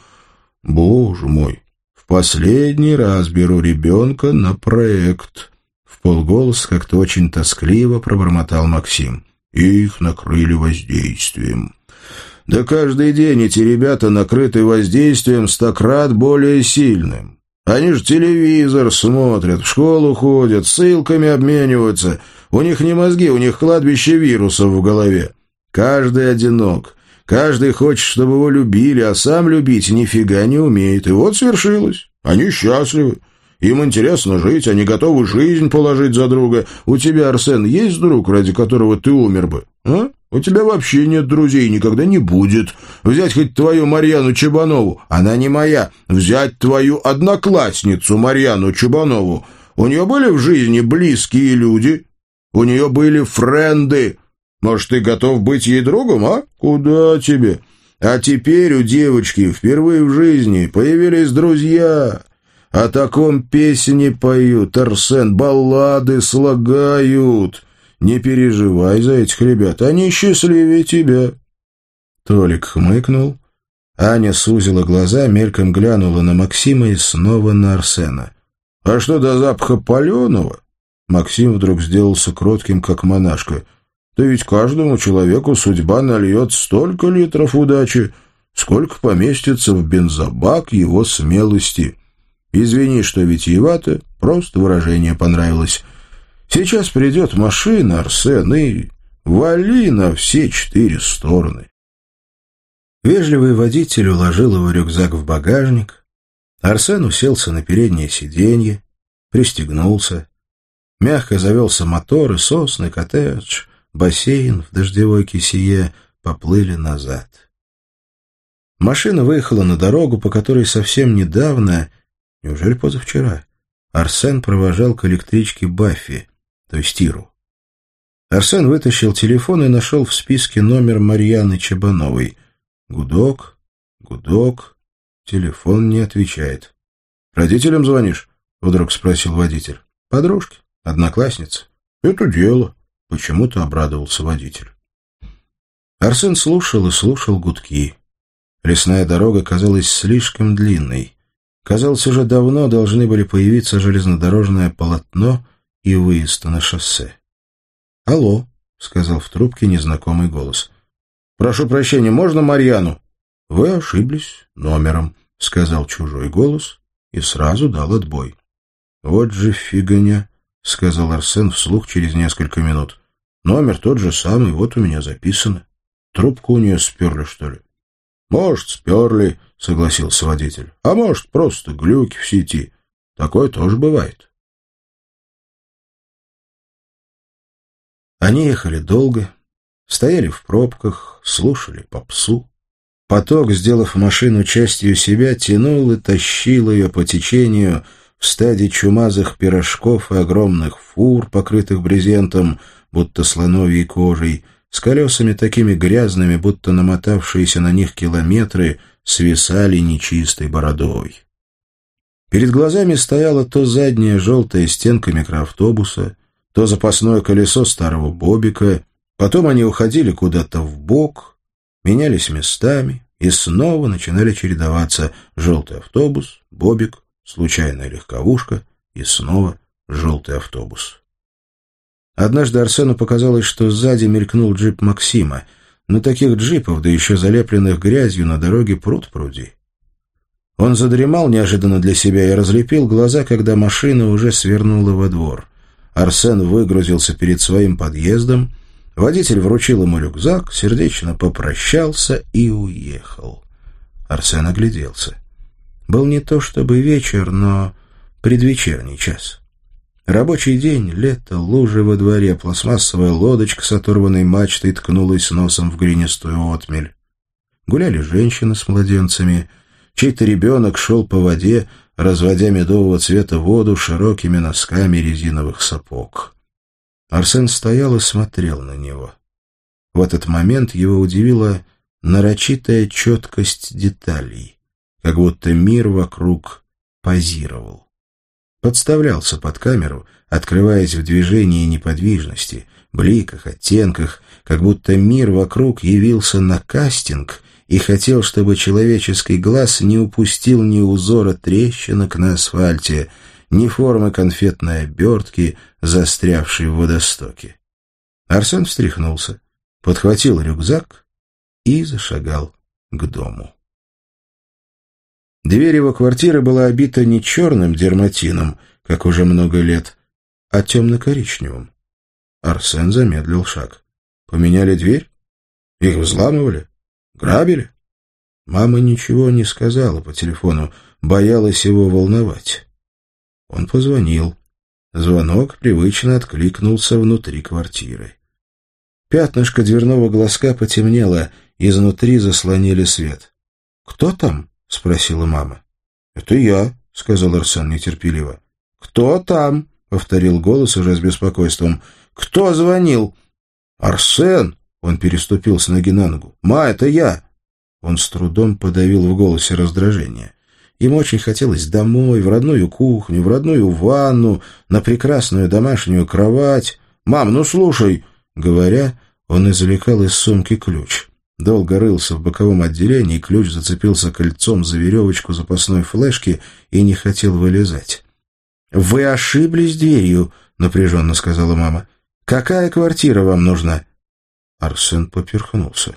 Speaker 1: «Боже мой, в последний раз беру ребенка на проект», полголоса как-то очень тоскливо пробормотал Максим. Их накрыли воздействием. Да каждый день эти ребята накрыты воздействием стократ более сильным. Они же телевизор смотрят, в школу ходят, ссылками обмениваются. У них не мозги, у них кладбище вирусов в голове. Каждый одинок. Каждый хочет, чтобы его любили, а сам любить нифига не умеет. И вот свершилось. Они счастливы. Им интересно жить, они готовы жизнь положить за друга. У тебя, Арсен, есть друг, ради которого ты умер бы? А? У тебя вообще нет друзей, никогда не будет. Взять хоть твою Марьяну Чебанову. Она не моя. Взять твою одноклассницу Марьяну Чебанову. У нее были в жизни близкие люди. У нее были френды. Может, ты готов быть ей другом, а? Куда тебе? А теперь у девочки впервые в жизни появились друзья. О таком песни поют, Арсен, баллады слагают. Не переживай за этих ребят, они счастливее тебя. Толик хмыкнул. Аня сузила глаза, мельком глянула на Максима и снова на Арсена. «А что до запаха паленого? Максим вдруг сделался кротким, как монашка. «Да ведь каждому человеку судьба нальет столько литров удачи, сколько поместится в бензобак его смелости. Извини, что витиевато, просто выражение понравилось. Сейчас придет машина, Арсен, и вали на все четыре стороны». Вежливый водитель уложил его рюкзак в багажник. Арсен уселся на переднее сиденье, пристегнулся. Мягко завелся мотор, и сосны, коттедж, бассейн в дождевой кисее поплыли назад. Машина выехала на дорогу, по которой совсем недавно, неужели позавчера, Арсен провожал к электричке Баффи, то есть Иру. Арсен вытащил телефон и нашел в списке номер Марьяны Чабановой. Гудок, гудок, телефон не отвечает. «Родителям звонишь?» — вдруг спросил водитель. «Подружке, однокласснице». «Это дело», — почему-то обрадовался водитель. Арсен слушал и слушал гудки. Лесная дорога казалась слишком длинной. Казалось, уже давно должны были появиться железнодорожное полотно и выезд на шоссе. «Алло», — сказал в трубке незнакомый голос. «Прошу прощения, можно Марьяну?» «Вы ошиблись номером», — сказал чужой голос и сразу дал отбой. «Вот же фигня», — сказал Арсен вслух через несколько минут. «Номер тот же самый, вот у меня записано. Трубку у нее сперли, что ли?» «Может, сперли», — согласился водитель. «А может, просто глюки в сети. Такое тоже бывает». Они ехали долго, Стояли в пробках, слушали попсу. Поток, сделав машину частью себя, тянул и тащил ее по течению в стаде чумазых пирожков и огромных фур, покрытых брезентом, будто слоновьей кожей, с колесами такими грязными, будто намотавшиеся на них километры свисали нечистой бородой. Перед глазами стояла то задняя желтая стенка микроавтобуса, то запасное колесо старого бобика, Потом они уходили куда-то в бок, менялись местами и снова начинали чередоваться желтый автобус, бобик, случайная легковушка и снова желтый автобус. Однажды Арсену показалось, что сзади мелькнул джип Максима, но таких джипов, да еще залепленных грязью, на дороге пруд пруди. Он задремал неожиданно для себя и разлепил глаза, когда машина уже свернула во двор. Арсен выгрузился перед своим подъездом, Водитель вручил ему рюкзак, сердечно попрощался и уехал. Арсен огляделся. Был не то чтобы вечер, но предвечерний час. Рабочий день, лето, лужи во дворе, пластмассовая лодочка с оторванной мачтой ткнулась носом в глинистую отмель. Гуляли женщины с младенцами, чей-то ребенок шел по воде, разводя медового цвета воду широкими носками резиновых сапог. Арсен стоял и смотрел на него. В этот момент его удивила нарочитая четкость деталей, как будто мир вокруг позировал. Подставлялся под камеру, открываясь в движении неподвижности, бликах, оттенках, как будто мир вокруг явился на кастинг и хотел, чтобы человеческий глаз не упустил ни узора трещинок на асфальте, ни формы конфетной обертки, застрявшей в водостоке. Арсен встряхнулся, подхватил рюкзак и зашагал к дому. Дверь его квартиры была обита не черным дерматином, как уже много лет, а темно-коричневым. Арсен замедлил шаг. Поменяли дверь? Их взламывали? Грабили? Мама ничего не сказала по телефону, боялась его волновать. Он позвонил. Звонок привычно откликнулся внутри квартиры. Пятнышко дверного глазка потемнело, изнутри заслонили свет. «Кто там?» — спросила мама. «Это я», — сказал Арсен нетерпеливо. «Кто там?» — повторил голос уже с беспокойством. «Кто звонил?» «Арсен!» — он переступил с ноги на ногу. «Ма, это я!» Он с трудом подавил в голосе раздражение. Ему очень хотелось домой, в родную кухню, в родную ванну, на прекрасную домашнюю кровать. «Мам, ну слушай!» Говоря, он извлекал из сумки ключ. Долго рылся в боковом отделении, ключ зацепился кольцом за веревочку запасной флешки и не хотел вылезать. «Вы ошиблись дверью», — напряженно сказала мама. «Какая квартира вам нужна?» Арсен поперхнулся.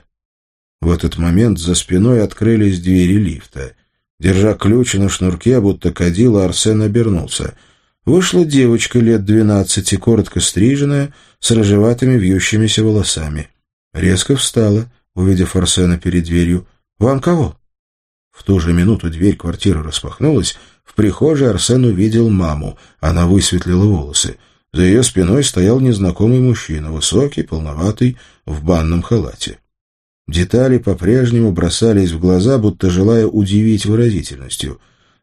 Speaker 1: В этот момент за спиной открылись двери лифта. Держа ключ на шнурке, будто кадила, Арсен обернулся. Вышла девочка лет двенадцати, коротко стриженная, с рыжеватыми вьющимися волосами. Резко встала, увидев Арсена перед дверью. «Вам кого?» В ту же минуту дверь квартиры распахнулась. В прихожей Арсен увидел маму. Она высветлила волосы. За ее спиной стоял незнакомый мужчина, высокий, полноватый, в банном халате. Детали по-прежнему бросались в глаза, будто желая удивить выразительностью.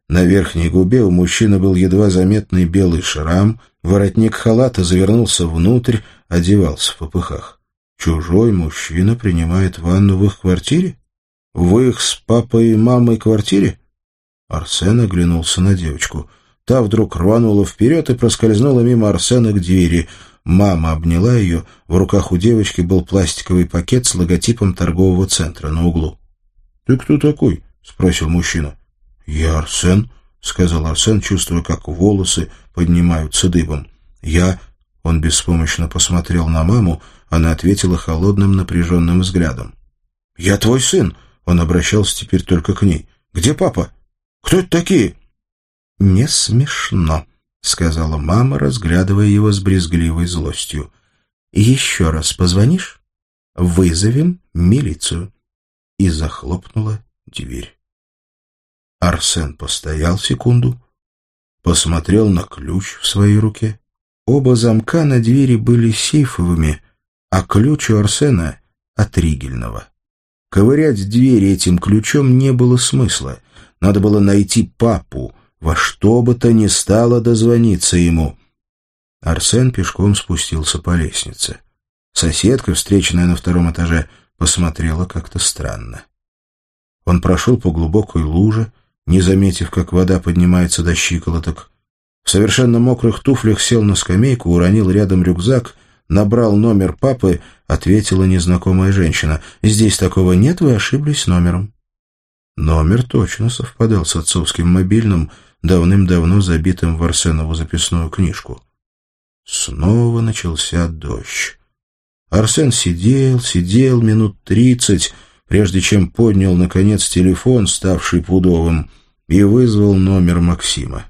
Speaker 1: На верхней губе у мужчины был едва заметный белый шрам, воротник халата завернулся внутрь, одевался в попыхах. Чужой мужчина принимает ванну в их квартире? В их с папой и мамой квартире? Арсен оглянулся на девочку. Та вдруг рванула вперед и проскользнула мимо Арсена к двери. Мама обняла ее. В руках у девочки был пластиковый пакет с логотипом торгового центра на углу. — Ты кто такой? — спросил мужчина. — Я Арсен, — сказал Арсен, чувствуя, как волосы поднимаются дыбом. — Я... Он беспомощно посмотрел на маму, она ответила холодным напряженным взглядом. «Я твой сын!» Он обращался теперь только к ней. «Где папа? Кто это такие?» «Не смешно», — сказала мама, разглядывая его с брезгливой злостью. «Еще раз позвонишь? Вызовем милицию». И захлопнула дверь. Арсен постоял секунду, посмотрел на ключ в своей руке. Оба замка на двери были сейфовыми, а ключ у Арсена — от ригельного. Ковырять двери этим ключом не было смысла. Надо было найти папу, во что бы то ни стало дозвониться ему. Арсен пешком спустился по лестнице. Соседка, встреченная на втором этаже, посмотрела как-то странно. Он прошел по глубокой луже, не заметив, как вода поднимается до щиколоток. В совершенно мокрых туфлях сел на скамейку, уронил рядом рюкзак Набрал номер папы, ответила незнакомая женщина. «Здесь такого нет, вы ошиблись номером». Номер точно совпадал с отцовским мобильным, давным-давно забитым в Арсенову записную книжку. Снова начался дождь. Арсен сидел, сидел минут тридцать, прежде чем поднял, наконец, телефон, ставший пудовым, и вызвал номер Максима.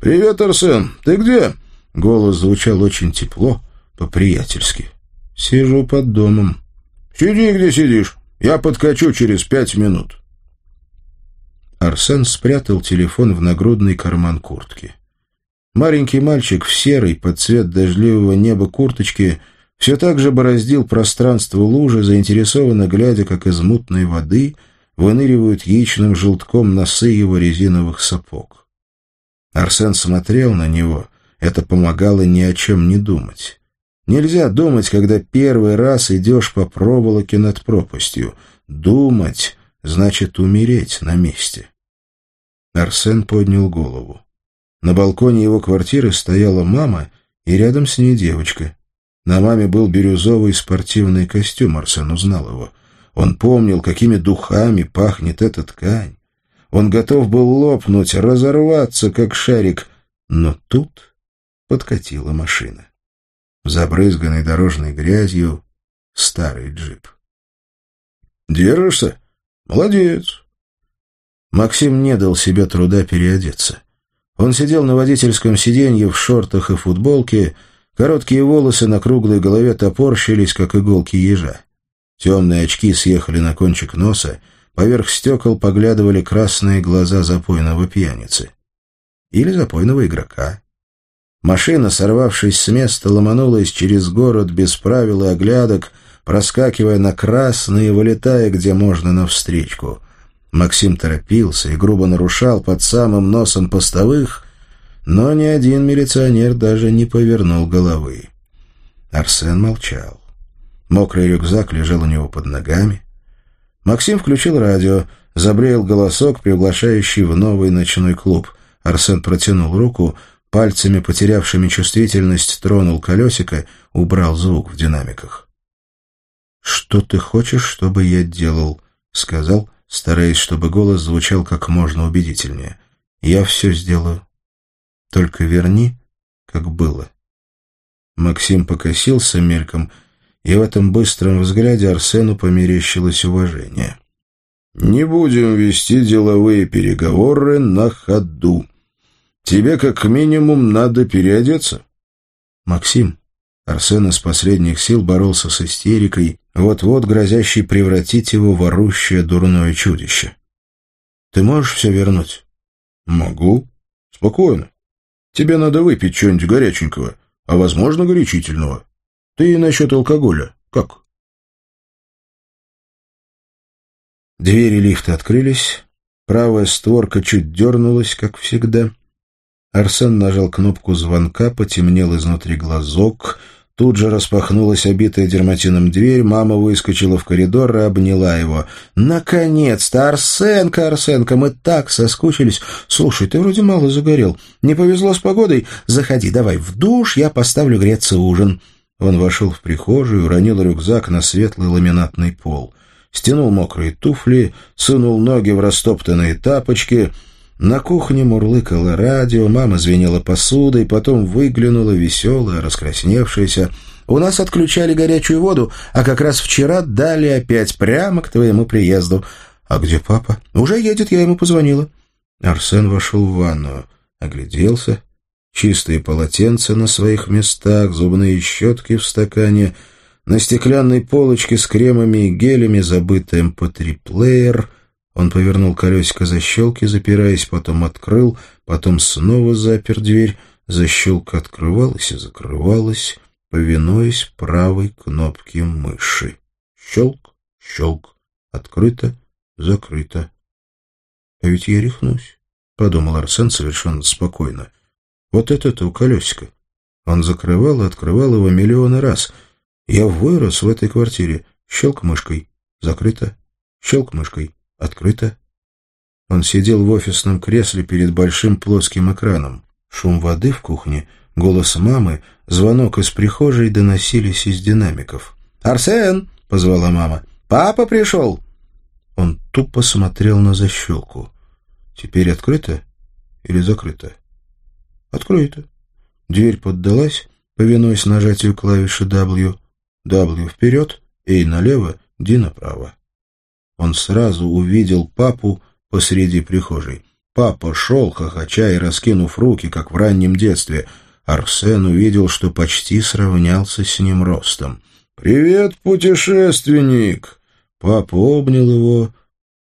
Speaker 1: «Привет, Арсен, ты где?» Голос звучал очень тепло, по-приятельски. Сижу под домом. Сиди, где сидишь. Я подкачу через пять минут. Арсен спрятал телефон в нагрудный карман куртки. Маленький мальчик в серой под цвет дождливого неба курточки все так же бороздил пространство лужи, заинтересованно глядя, как из мутной воды выныривают яичным желтком носы его резиновых сапог. Арсен смотрел на него, это помогало ни о чем не думать. Нельзя думать, когда первый раз идешь по проволоке над пропастью. Думать значит умереть на месте. Арсен поднял голову. На балконе его квартиры стояла мама, и рядом с ней девочка. На маме был бирюзовый спортивный костюм, Арсен узнал его. Он помнил, какими духами пахнет эта ткань. Он готов был лопнуть, разорваться, как шарик. Но тут подкатила машина забрызганный дорожной грязью, старый джип. «Держишься? Молодец!» Максим не дал себе труда переодеться. Он сидел на водительском сиденье в шортах и футболке, короткие волосы на круглой голове топорщились, как иголки ежа. Темные очки съехали на кончик носа, поверх стекол поглядывали красные глаза запойного пьяницы. Или запойного игрока. Машина, сорвавшись с места, ломанулась через город без правил и оглядок, проскакивая на красные вылетая, где можно, навстречку. Максим торопился и грубо нарушал под самым носом постовых, но ни один милиционер даже не повернул головы. Арсен молчал. Мокрый рюкзак лежал у него под ногами. Максим включил радио, забреял голосок, приглашающий в новый ночной клуб. Арсен протянул руку — Пальцами, потерявшими чувствительность, тронул колесико, убрал звук в динамиках. «Что ты хочешь, чтобы я делал?» — сказал, стараясь, чтобы голос звучал как можно убедительнее. «Я все сделаю. Только верни, как было». Максим покосился мельком, и в этом быстром взгляде Арсену померещилось уважение. «Не будем вести деловые переговоры на ходу. Тебе как минимум надо переодеться». «Максим», Арсен из последних сил боролся с истерикой, вот-вот грозящей превратить его в орущее дурное чудище. «Ты можешь все вернуть?» «Могу. Спокойно. Тебе надо выпить что-нибудь горяченького, а, возможно, горячительного. Ты насчет алкоголя как?» Двери лифта открылись, правая створка чуть дернулась, как всегда. Арсен нажал кнопку звонка, потемнел изнутри глазок. Тут же распахнулась обитая дерматином дверь, мама выскочила в коридор и обняла его. «Наконец-то! Арсенка, Арсенка, мы так соскучились! Слушай, ты вроде мало загорел. Не повезло с погодой? Заходи, давай в душ, я поставлю греться ужин». Он вошел в прихожую, уронил рюкзак на светлый ламинатный пол. Стянул мокрые туфли, сунул ноги в растоптанные тапочки — на кухне мурлыкало радио, мама звенела посудой, потом выглянула веселая, раскрасневшаяся. «У нас отключали горячую воду, а как раз вчера дали опять прямо к твоему приезду». «А где папа?» «Уже едет, я ему позвонила». Арсен вошел в ванную, огляделся. Чистые полотенца на своих местах, зубные щетки в стакане, на стеклянной полочке с кремами и гелями забытый mp3-плеер — он повернул колесико защелки, запираясь, потом открыл, потом снова запер дверь. Защелка открывалась и закрывалась, повинуясь правой кнопке мыши. Щелк, щелк, открыто, закрыто. — А ведь я рехнусь, — подумал Арсен совершенно спокойно. — Вот это-то колесико. Он закрывал и открывал его миллионы раз. Я вырос в этой квартире. Щелк мышкой. Закрыто. Щелк мышкой. Открыто. Он сидел в офисном кресле перед большим плоским экраном. Шум воды в кухне, голос мамы, звонок из прихожей доносились из динамиков. «Арсен!» — позвала мама. «Папа пришел!» Он тупо смотрел на защелку. «Теперь открыто или закрыто?» «Открыто». Дверь поддалась, повинуясь нажатию клавиши W. W вперед, A налево, D направо. Он сразу увидел папу посреди прихожей. Папа шел, хохоча и раскинув руки, как в раннем детстве. Арсен увидел, что почти сравнялся с ним ростом. «Привет, путешественник!» Папа обнял его,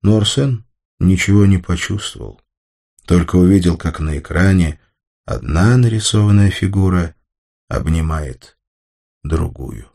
Speaker 1: но Арсен ничего не почувствовал. Только увидел, как на экране одна нарисованная фигура обнимает другую.